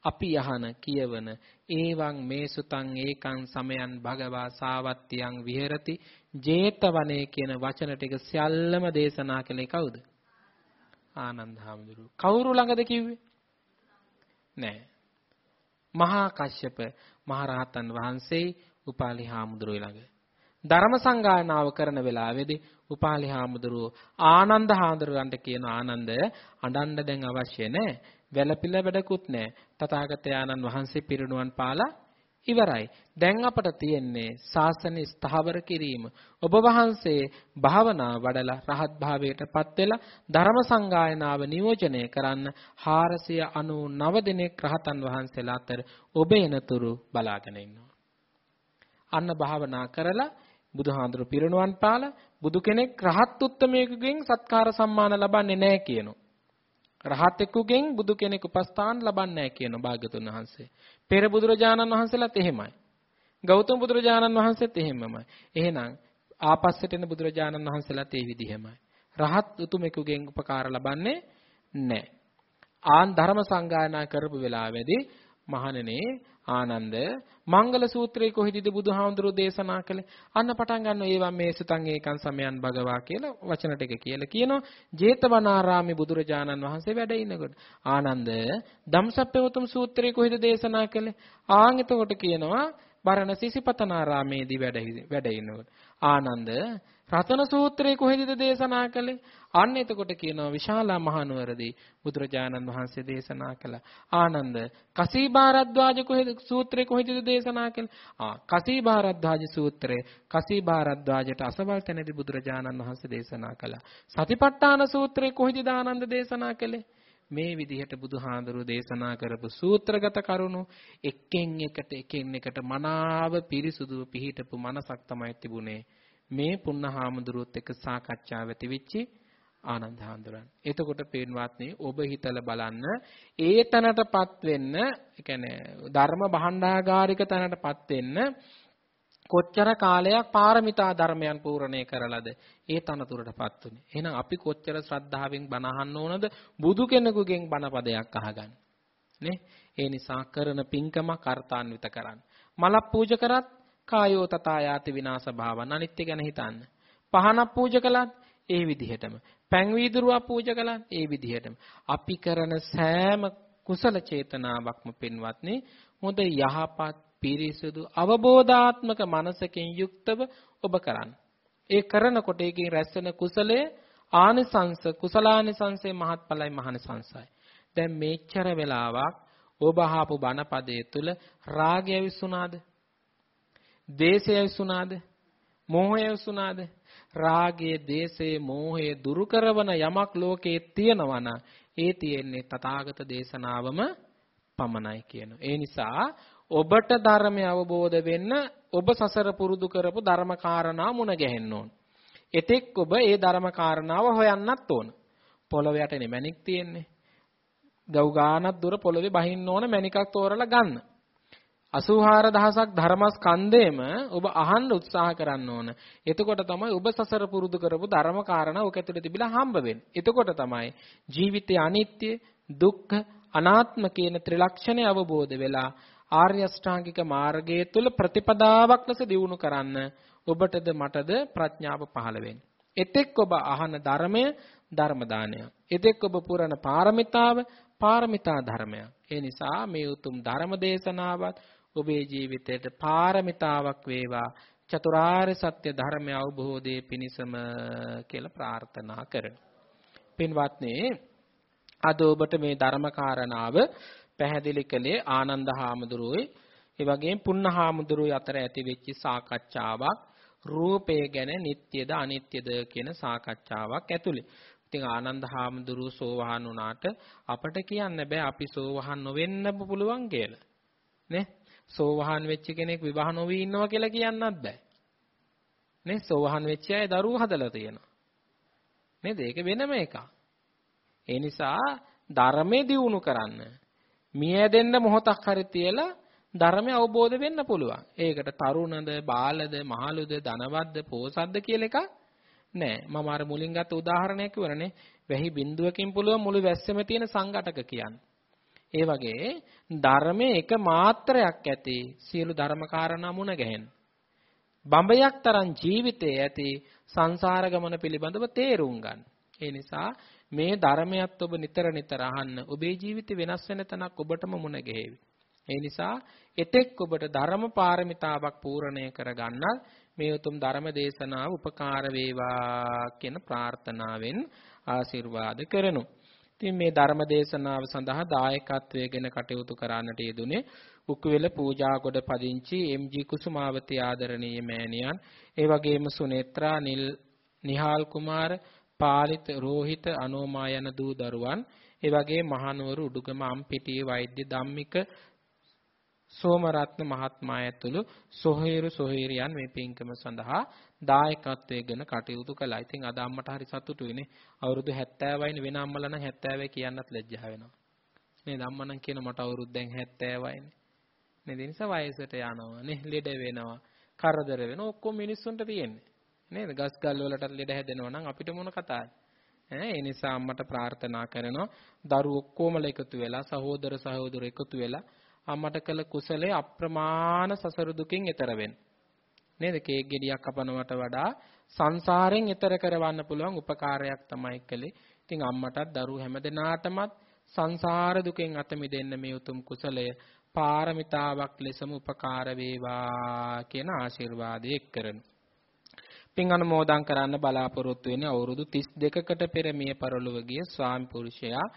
අපි අහන කියවන ඒවං මේසුතං ඒකං සමයන් භගවා සාවත්තියං විහෙරති 제තවනේ කියන වචන ටික සියල්ලම දේශනා කළේ කවුද? ආනන්ද හාමුදුරුවෝ. කවුරු ළඟද කිව්වේ? නෑ. මහා කශ්‍යප මහරහතන් වහන්සේ උපාලි හාමුදුරුවෝ ළඟ ධර්ම සංගායනාව කරන වෙලාවේදී උපාලි හාමුදුරුවෝ ආනන්ද හාමුදුරුවන්ට කියන ආනන්ද අඬන්න දැන් අවශ්‍ය නැහැ. වැළපිලා වැඩකුත් නැහැ. තථාගතයන්න් වහන්සේ පිරිනුවන් පාලා ඉවරයි. දැන් අපට තියෙන්නේ ශාසනය ස්ථාවර කිරීම. ඔබ වහන්සේ භාවනා වඩලා රහත් භාවයටපත් වෙලා ධර්ම සංගායනාව නියෝජනය කරන්න 499 දිනක් රහතන් වහන්සේලා අතර ඔබ එනතුරු බලාගෙන ඉන්නවා. අන්න භාවනා කරලා බුදුහාඳුරු පිරිනුවන් පාලා බුදු කෙනෙක් රහත් උත්තමයෙකුගෙන් සත්කාර සම්මාන ලබන්නේ නැහැ කියනවා. රහතෙකුගෙන් බුදු කෙනෙක් උපස්ථාන ලබන්නේ නැහැ කියන භාග්‍යතුන් වහන්සේ. පෙර බුදුරජාණන් වහන්සේලාත් එහෙමයි. ගෞතම බුදුරජාණන් වහන්සේත් එහෙමමයි. එහෙනම් ආපස්සට එන බුදුරජාණන් වහන්සේලාත් ඒ විදිහමයි. රහත් උතුමෙකුගෙන් උපකාර ලබන්නේ නැහැ. ආන් ධර්ම සංගායනා කරපු වෙලාවේදී මහණෙනි ආනන්ද මංගල සූත්‍රයේ කොහෙදද බුදුහාමුදුරුවෝ දේශනා කළේ? අන්න පටන් ගන්නවා ඒවා මේ සුතං ඒකං සමයන් භගවා කියලා වචන ටික කියලා කියනවා. ජේතවනාරාමේ බුදුරජාණන් වහන්සේ වැඩ ඉනකොට ආනන්ද ධම්සප්පවතුම් සූත්‍රයේ කොහෙද දේශනා කළේ? ආන් එතකොට කියනවා බරණසි සිපතනාරාමේදී වැඩ වැඩ ඉනකොට ආනන්ද රතන සූත්‍රයේ කොහෙදද දේශනා කළේ? අන්න එතකොට කියනවා විශාලා මහනුවරදී බුදුරජාණන් වහන්සේ දේශනා කළා. ආනන්ද කසීභාරද්වාජ කොහෙද සූත්‍රයේ කොහෙදද දේශනා කළේ? ආ කසීභාරද්වාජ සූත්‍රයේ කසීභාරද්වාජට අසවල් තැනදී බුදුරජාණන් වහන්සේ දේශනා කළා. සතිපට්ඨාන සූත්‍රයේ කොහෙදද ආනන්ද දේශනා කළේ? මේ විදිහට බුදුහාඳුරු දේශනා කරපු සූත්‍රගත කරුණු එක්කෙන් එකට එකින් එකට මනාව පිරිසුදු පිහිටපු මනසක් තමයි තිබුණේ. මේ පුන්නහාමුදුරුවොත් එක්ක සාකච්ඡාව ඇති වෙච්චි ආනන්ද හාමුදුරන්. එතකොට පේනවාත්නේ ඔබ හිතලා බලන්න ඒ තැනටපත් වෙන්න, ඒ කියන්නේ ධර්ම භාණ්ඩාගාරික තැනටපත් වෙන්න කොච්චර කාලයක් පාරමිතා ධර්මයන් පූර්ණේ කරලාද ඒ තනතුරටපත් උනේ. එහෙනම් අපි කොච්චර ශ්‍රද්ධාවෙන් බණ අහන්න ඕනද බුදු කෙනෙකුගෙන් බණ පදයක් අහගන්න. නේ? ඒ නිසා කරන පින්කම කර්තාන්විත කරන්න. මලක් පූජා කරත් කායෝ තථායාති විනාශ භාවන අනිත්‍ය ගැන හිතන්න. පහනක් පූජා කළත් ඒ විදිහටම. පැන් වීදුරුවක් පූජා කළත් ඒ විදිහටම. අපි කරන සෑම කුසල චේතනාවක්ම පින්වත්නි හොඳ යහපත් පිරිසුදු අවබෝධාත්මක මනසකින් යුක්තව ඔබ කරන්න. ඒ කරනකොට ඒකෙන් රැස්වෙන කුසලයේ ආනිසංස කුසලානිසංසේ මහත්ඵලයි මහනිසංසයි. දැන් මේච්චර වෙලාවක් ඔබ අහපු බණ පදයේ තුල රාගය විසුණාද? දේශය විසුණාද? මෝහය විසුණාද? රාගයේ, දේශයේ, මෝහයේ දුරු කරවන යමක් ලෝකේ තියෙනවා නම් ඒ තියෙන්නේ තථාගත දේශනාවම පමණයි කියන. ඒ නිසා ඔබට ධර්මය අවබෝධ වෙන්න ඔබ සසර පුරුදු කරපු ධර්ම කාරණා මුණ ගැහෙන්න ඕන. එතෙක් ඔබ ඒ ධර්ම කාරණාව හොයන්නත් ඕන. පොළොව යටනේ මැණික් තියෙන්නේ. ගව් ගානක් දුර පොළොවේ බහින්න ඕන මැණිකක් තෝරලා ගන්න. 84000ක් ධර්මස්කන්ධේම ඔබ අහන්න උත්සාහ කරන්න ඕන. එතකොට තමයි ඔබ සසර පුරුදු කරපු ධර්ම කාරණා ඔක ඇතුළේ තිබිලා හම්බ වෙන්නේ. එතකොට තමයි ජීවිතය අනිත්‍ය, දුක්ඛ, අනාත්ම කියන ත්‍රිලක්ෂණය අවබෝධ වෙලා ආර්ය අෂ්ටාංගික මාර්ගය තුල ප්‍රතිපදාවක් ලෙස දියුණු කරන්න ඔබටද මටද ප්‍රඥාව පහළ වෙන්නේ. එතෙක් ඔබ අහන ධර්මය ධර්ම දානය. එතෙක් ඔබ පුරන පාරමිතාව පාරමිතා ධර්මයක්. ඒ නිසා මේ උතුම් ධර්ම දේශනාවත් ඔබේ ජීවිතයට පාරමිතාවක් වේවා. චතුරාර්ය සත්‍ය ධර්මය අවබෝධයේ පිණසම කියලා ප්‍රාර්ථනා කරමි. පින්වත්නි අද ඔබට මේ ධර්ම කාරණාව පැහැදිලි කළේ ආනන්ද හාමුදුරුවෝයි ඒ වගේම පුන්න හාමුදුරුවෝ අතර ඇති වෙච්ච සාකච්ඡාවක් රූපය ගැන නිට්ටයද අනිත්‍යද කියන සාකච්ඡාවක් ඇතුළේ. ඉතින් ආනන්ද හාමුදුරුවෝ සෝවහන් වුණාට අපට කියන්න බෑ අපි සෝවහන් නොවෙන්න පුළුවන් කියලා. නේ? සෝවහන් වෙච්ච කෙනෙක් විවාහ නොවී ඉන්නවා කියලා කියන්නත් බෑ. නේ? සෝවහන් වෙච්ච අය දරුවෝ හදලා තියෙනවා. නේද? ඒක වෙනම එකක්. ඒ නිසා ධර්මයේ දියුණු කරන්න. මිය දෙන්න මොහොතක් හරි තියලා ධර්මය අවබෝධ වෙන්න පුළුවන්. ඒකට තරුණද, බාලද, මහලුද, ධනවත්ද, පෝසත්ද කියලා එකක් නෑ. මම අර මුලින් ගත්ත උදාහරණයක් කිව්වනේ. වැහි බිඳුවකින් පුළුවන් මුළු වැස්සෙම තියෙන සංඝටක කියන්නේ. ඒ වගේ ධර්මයේ එක මාත්‍රයක් ඇති සියලු ධර්මකාරණා මුණ ගැහෙන. බඹයක් තරම් ජීවිතයේ ඇති සංසාර ගමන පිළිබඳව තේරුම් ගන්න. ඒ නිසා මේ ධර්මයත් ඔබ නිතර නිතර අහන්න ඔබේ ජීවිතය වෙනස් වෙන තැනක් ඔබටම මුණ ගැහෙවි. ඒ නිසා එතෙක් ඔබට ධර්ම පාරමිතාවක් පූර්ණය කරගන්නත් මේ උතුම් ධර්ම දේශනාව උපකාර වේවා කියන ප්‍රාර්ථනාවෙන් ආශිර්වාද කරනු. ඉතින් මේ ධර්ම දේශනාව සඳහා දායකත්වයේ ගැන කටයුතු කරන්නට යෙදුනේ උකුවෙල පූජා කොට පදිංචි එම්.ජී. කුසුමාවතී ආදරණීය මෑණියන් ඒ වගේම සුනේත්‍රා නිල් නිහාල් කුමාර පාලිත රෝහිත අනෝමා යන දූ දරුවන් ඒ වගේ මහනුවර උඩුගම අම්පිටියේ වෛද්‍ය ධම්මික සෝමරත්න මහත්මයා ඇතුළු සොහේරු සොහේරියන් මේ පින්කම සඳහා දායකත්වයේ ගැන කටයුතු කළා. ඉතින් අද අම්මට හරි සතුටුයිනේ. අවුරුදු 70යිනේ වෙන අම්මලා නම් 70 කියන්නත් ලැජ්ජා වෙනවා. නේද අම්මා නම් කියන මට අවුරුදු දැන් 70යිනේ. නේද? ඒ නිසා වයසට යනවා නේ ලෙඩ වෙනවා. කරදර වෙනවා ඔක්කොම මිනිස්සුන්ට තියෙන්නේ. නේද? ගස් ගල් වලට ලෙඩ හැදෙනවා නම් අපිට මොන කතාවද? ඈ ඒ නිසා අම්මට ප්‍රාර්ථනා කරනවා දරුවෝ ඔක්කොමලා එකතු වෙලා සහෝදර සහෝදර එකතු වෙලා අම්මට කළ කුසලයේ අප්‍රමාණ සසර දුකින් එතර වෙන්න. නේද? කේක් ගෙඩියක් කපනවට වඩා සංසාරයෙන් එතර කරවන්න පුළුවන් උපකාරයක් තමයි කළේ. ඉතින් අම්මටත් දරුවෝ හැමදෙනාටමත් සංසාර දුකෙන් අත මිදෙන්න මේ උතුම් කුසලය පාරමිතාවක් ලෙසම උපකාර වේවා කියන ආශිර්වාදය එක්කරන. පින් අනුමෝදන් කරන්න බලාපොරොත්තු වෙන්නේ අවුරුදු 32කට පෙර මිය පරලොව ගිය ස්වාමි පුරුෂයා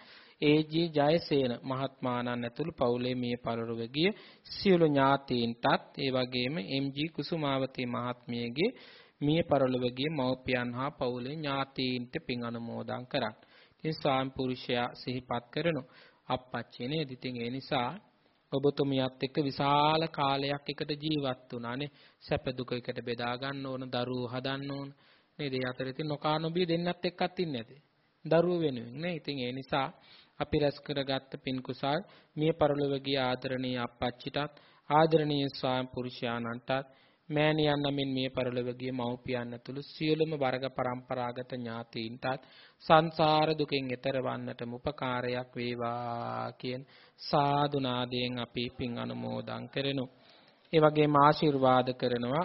ඒ.ජී. ජයසේන මහත්මාණන් ඇතුළු පවුලේ මිය පරලොව ගිය සියලු ඥාතීන්ටත් ඒ වගේම එම්.ජී. කුසුමාවතී මහත්මියගේ මිය පරලොව ගිය මව්පියන් හා පවුලේ ඥාතීන්ට පින් අනුමෝදන් කරත්. ඉතින් ස්වාමි පුරුෂයා සිහිපත් කරනු අප්පච්චි නේද? ඉතින් ඒ නිසා ඔබතුමියත් එක්ක විශාල කාලයක් එකට ජීවත් වුණානේ. සැප දුක එකට බෙදා ගන්න ඕන, දරුවෝ හදන්න ඕන. නේද? ඒ අතර ඉතින් නොකානොබිය දෙන්නත් එක්කත් ඉන්නේ නැති. දරුවෝ වෙනුවෙන් නේ. ඉතින් ඒ නිසා අපි රැස් කරගත්ත පින් කුසල් මිය පරලොව ගිය ආදරණීය අප්පච්චිටත් ආදරණීය ස්වාම පුරුෂයාණන්ටත් මෑණියන් නමින් මිය පරලොව ගිය මව්පියන් ඇතුළු සියලුම වර්ග પરම්පරාගත ඥාතීන්ටත් සංසාර දුකෙන් එතර වන්නටම උපකාරයක් වේවා කියන සාදු නාදයෙන් අපි පින් අනුමෝදන් කරනු. ඒ වගේම ආශිර්වාද කරනවා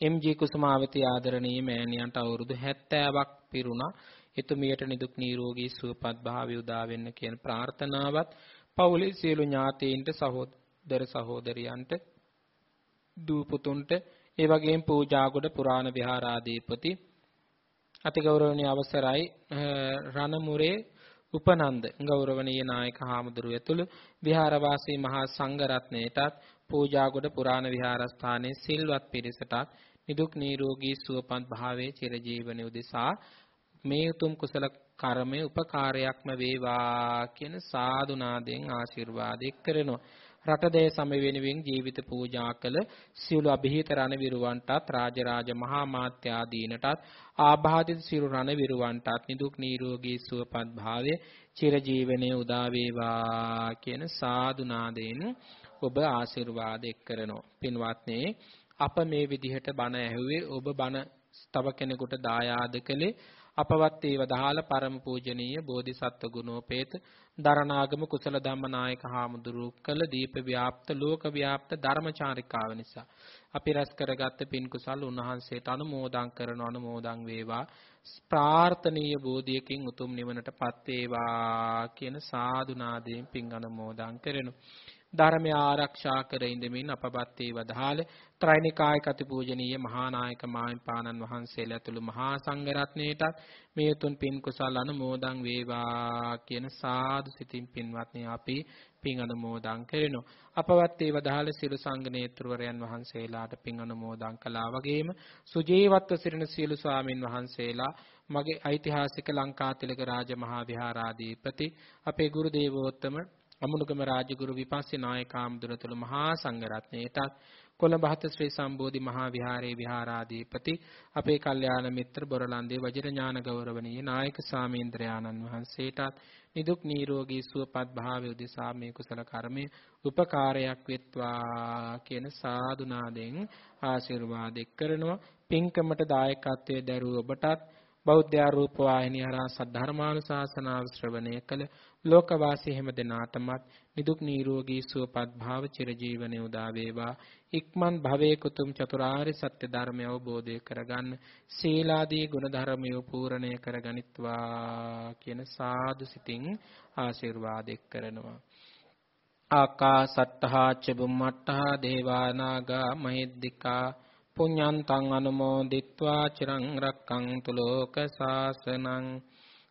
එම්.ජී. කුසුමාවතී ආදරණීය මෑණියන්ට අවුරුදු 70ක් පිරුණා. එතුමියට නිදුක් නිරෝගී සුවපත් භාවය උදා වෙන්න කියන ප්‍රාර්ථනාවත් පවුලේ සියලු ඥාතීන්ට සහෝදර සහෝදරියන්ට දූ පුතුන්ට ඒ වගේම පූජාගොඩ පුරාණ විහාරාධිපති අතිගෞරවනීය අවසරයි රණමුරේ උපනන්ද ගෞරවනීය නායක හාමුදුරුව ඇතුළු විහාරවාසී මහා සංඝරත්නයටත් පූජාගොඩ පුරාණ විහාරස්ථානයේ සිල්වත් පිරිසටත් නිදුක් නිරෝගී සුවපත් භාවයේ චිරජීවනයේ උදෙසා මේ උතුම් කුසල කර්මයේ උපකාරයක්ම වේවා කියන සාදු නාදයෙන් ආශිර්වාද කරනවා. රට දේ සම වෙනුවෙන් ජීවිත පූජා කළ සියලු અભිහිත රණවිරුවන්ටත් රාජරාජ මහා මාත්‍ය ආදීනටත් ආබාධිත සියලු රණවිරුවන්ටත් නිදුක් නිරෝගී සුවපත් භාවය චිරජීවනයේ උදා වේවා කියන සාදු නාදයෙන් ඔබ ආශිර්වාද එක්කරනවා පින්වත්නි අප මේ විදිහට බණ ඇහුවේ ඔබ බණ තව කෙනෙකුට දායාද කළේ අපවත් ඒව දහාල පරම පූජනීය බෝධිසත්ව ගුණෝපේත දරණාගම කුසල ධම්මනායක හාමුදුරු කළ දීප ව්‍යාප්ත ලෝක ව්‍යාප්ත ධර්මචාරිකාව නිසා. අපි රැස් කරගත්ත පින් කුසල් උන්වහන්සේට අනුමෝදන් කරන අනුමෝදන් වේවා. ප්‍රාර්ථනීය බෝධියකින් උතුම් නිවනටපත් වේවා කියන සාදු නාදයෙන් පින් අනුමෝදන් කරනු ධර්මය ආරක්ෂා කර ඉඳමින් අපවත් වේ වදාළ ත්‍රිනිකාය කතිපූජනීය මහා නායක මාහිම්පාණන් වහන්සේලා ඇතුළු මහා සංඝ රත්නයටත් මේ තුන් පින් කුසල අනුමෝදන් වේවා කියන සාදු සිතින් පින්වත්නි අපි පින් අනුමෝදන් කරනු අපවත් වේ වදාළ සියලු සංඝ නේත්‍රවරයන් වහන්සේලාට පින් අනුමෝදන් කළා වගේම සුජීවත්ව සිටින සියලු ස්වාමින් වහන්සේලා මගේ ඓතිහාසික ලංකාතිලක රාජ මහා විහාරාධිපති අපේ ගුරු දේවෝත්තම අමුණුගම රාජගුරු විපස්සී නායකාම්දුරතුළු මහා සංඝරත්නයටත් කොළඹ හත ශ්‍රී සම්බෝධි මහා විහාරයේ විහාරාධිපති අපේ කල්යාණ මිත්‍ර බොරලන්දේ වජිරඥාන ගෞරවණීය නායක සාමීන්ද්‍රයාණන් වහන්සේටත් නිදුක් නිරෝගී සුවපත් භාවය උදෙසා මේ කුසල කර්මය උපකාරයක් වෙත්වා කියන සාදු නාදෙන් ආශිර්වාද කරනවා. පින්කමට දායකත්වයේ දරුව ඔබටත් බෞද්ධ ආරූප වාහිනිය හරහා සද්ධර්මානුශාසනාව ශ්‍රවණය කළ ලෝකවාසී හැම දෙනාටමත් නිදුක් නිරෝගී සුවපත් භාව චිරජීවනයේ උදා වේවා. ඉක්මන් භවයේ කුතුම් චතුරාර්ය සත්‍ය ධර්මය අවබෝධය කරගන්න. සීලාදී ගුණ ධර්මය පූර්ණය කරගනිත්වා කියන සාදු සිතින් ආශිර්වාද කරනවා. ආකාසට්ඨා ච බුම්මට්ඨා දේවානාගා මහිද්దికා පුඤ්ඤන්තං අනුමෝදිත්වා. චිරං රක්ඛන්තු ලෝක සාසනං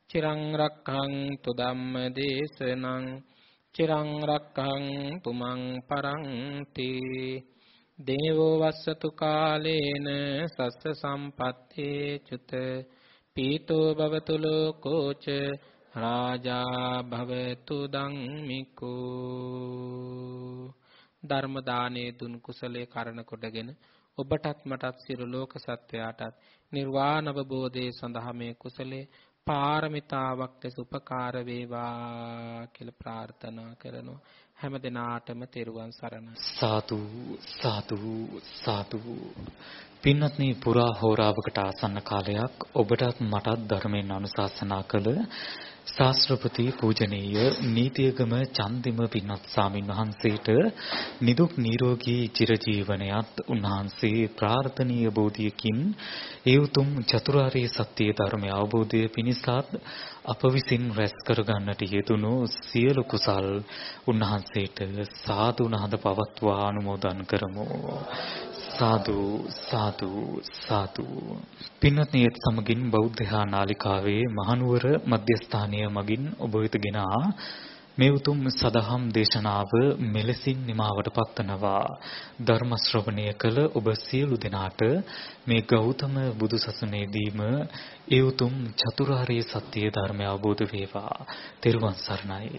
චිරං රක්ඛන්තු ධම්ම දේශනං චිරං රක්ඛන්තු මං පරන්ති දේවෝ වස්සතු කාලේන සස්ස සම්පත්තේ චුත පීතෝ භවතු ලෝකෝච රාජා භවතු ධම්මිකෝ ධර්ම දානේ දුන් කුසලයේ කරණ කොටගෙන ඔබටත් මටත් සියලු ලෝක සත්වයාටත් නිර්වාණ අවබෝධයේ සඳහා මේ කුසලයේ පාරමිතාවක් ලෙස උපකාර වේවා කියලා ප්‍රාර්ථනා කරනවා. හැම දිනාටම තෙරුවන් සරණයි. සාදු සාදු සාදු. පින්වත්නි පුරා හෝරාවකට ආසන්න කාලයක්. ඔබටත් මටත් ධර්මයෙන් අනුශාසනා කළ ශාස්ත්‍රපති පූජනීය නීතියගම චන්දිම පින්වත් ස්වාමින් වහන්සේට නිදුක් නිරෝගී චිරජීවනයත් උන්වහන්සේ ප්‍රාර්ථනීය බෝධියකින් ඒ උතුම් චතුරාර්ය සත්‍ය ධර්මය අවබෝධය පිණිසත් අප විසින් රැස් කරගන්නට යෙදුණු සියලු කුසල් උන්වහන්සේට සාදු නාද පවත්වා අනුමෝදන් කරමු. සාදු සාදු සාදු. පින්වත්නි ඒත් සමගින් බෞද්ධ නාලිකාවේ මහනුවර මධ්‍යස්ථානීය මගින් ඔබ වෙතගෙන මේ උතුම් සදහම් දේශනාව මෙලෙසින් නිමාවට පත්වනවා. ධර්ම ශ්‍රවණය කළ ඔබ සියලු දෙනාට මේ ගෞතම බුදුසසුනේදීම ඒ උතුම් චතුරාර්ය සත්‍ය ධර්මය අවබෝධ වේවා. තෙරුවන් සරණයි.